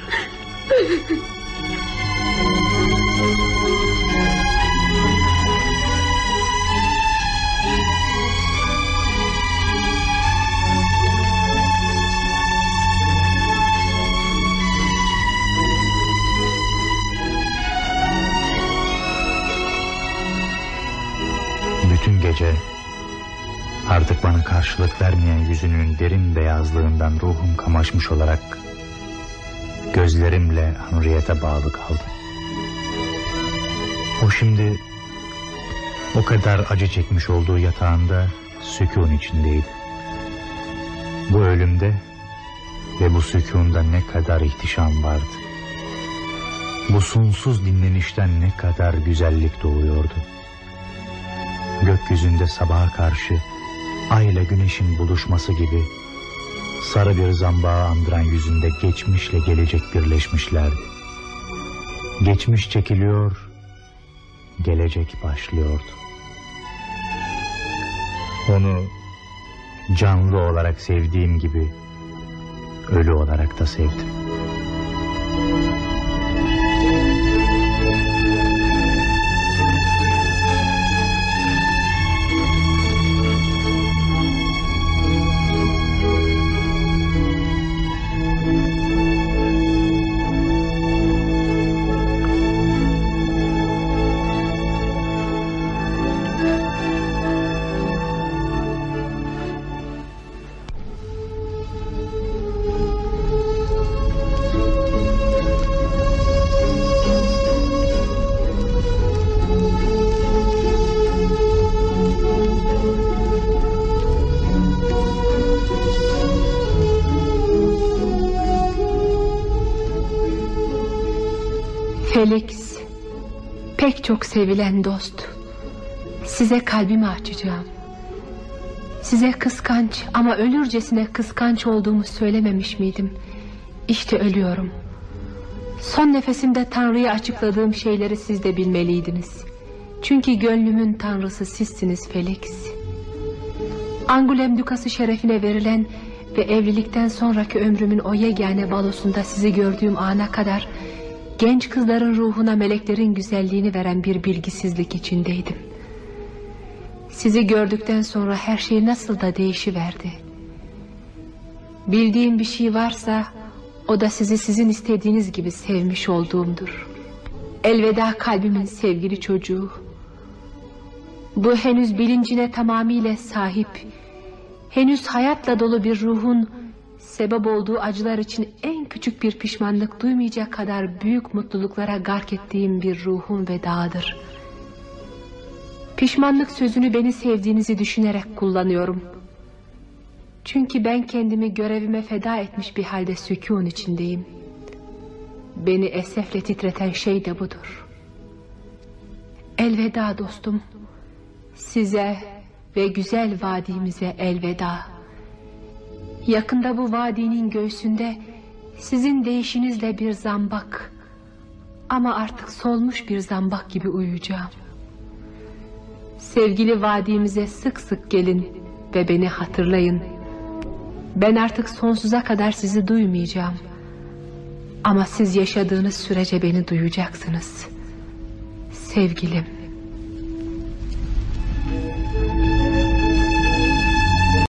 Bütün gece artık bana karşılık vermeyen yüzünün derin beyazlığından ruhum kamaşmış olarak gözlerimle Henriette bağlı kaldım. O şimdi o kadar acı çekmiş olduğu yatağında sükun içindeydi. Bu ölümde ve bu sükunda ne kadar ihtişam vardı. Bu sonsuz dinlenişten ne kadar güzellik doğuyordu. Gökyüzünde sabaha karşı ay ile güneşin buluşması gibi sarı bir zambağı andıran yüzünde geçmişle gelecek birleşmişlerdi. Geçmiş çekiliyor, gelecek başlıyordu. Onu canlı olarak sevdiğim gibi ölü olarak da sevdim. Çok sevilen dost. Size kalbimi açacağım. Size kıskanç ama ölürcesine kıskanç olduğumu söylememiş miydim? İşte ölüyorum. Son nefesimde Tanrı'ya açıkladığım şeyleri siz de bilmeliydiniz. Çünkü gönlümün Tanrısı sizsiniz Felix. Angulem Dukası şerefine verilen ve evlilikten sonraki ömrümün o yegane balosunda sizi gördüğüm ana kadar genç kızların ruhuna meleklerin güzelliğini veren bir bilgisizlik içindeydim. Sizi gördükten sonra her şey nasıl da değişiverdi. Bildiğim bir şey varsa o da sizi sizin istediğiniz gibi sevmiş olduğumdur. Elveda kalbimin sevgili çocuğu. Bu henüz bilincine tamamıyla sahip, henüz hayatla dolu bir ruhun sebep olduğu acılar için en küçük bir pişmanlık duymayacak kadar büyük mutluluklara gark ettiğim bir ruhun vedağıdır. Pişmanlık sözünü beni sevdiğinizi düşünerek kullanıyorum. Çünkü ben kendimi görevime feda etmiş bir halde sükun içindeyim. Beni esefle titreten şey de budur. Elveda dostum. Size ve güzel vadimize elveda. Yakında bu vadinin göğsünde sizin değişinizle bir zambak ama artık solmuş bir zambak gibi uyuyacağım. Sevgili vadimize sık sık gelin ve beni hatırlayın. Ben artık sonsuza kadar sizi duymayacağım. Ama siz yaşadığınız sürece beni duyacaksınız. Sevgilim.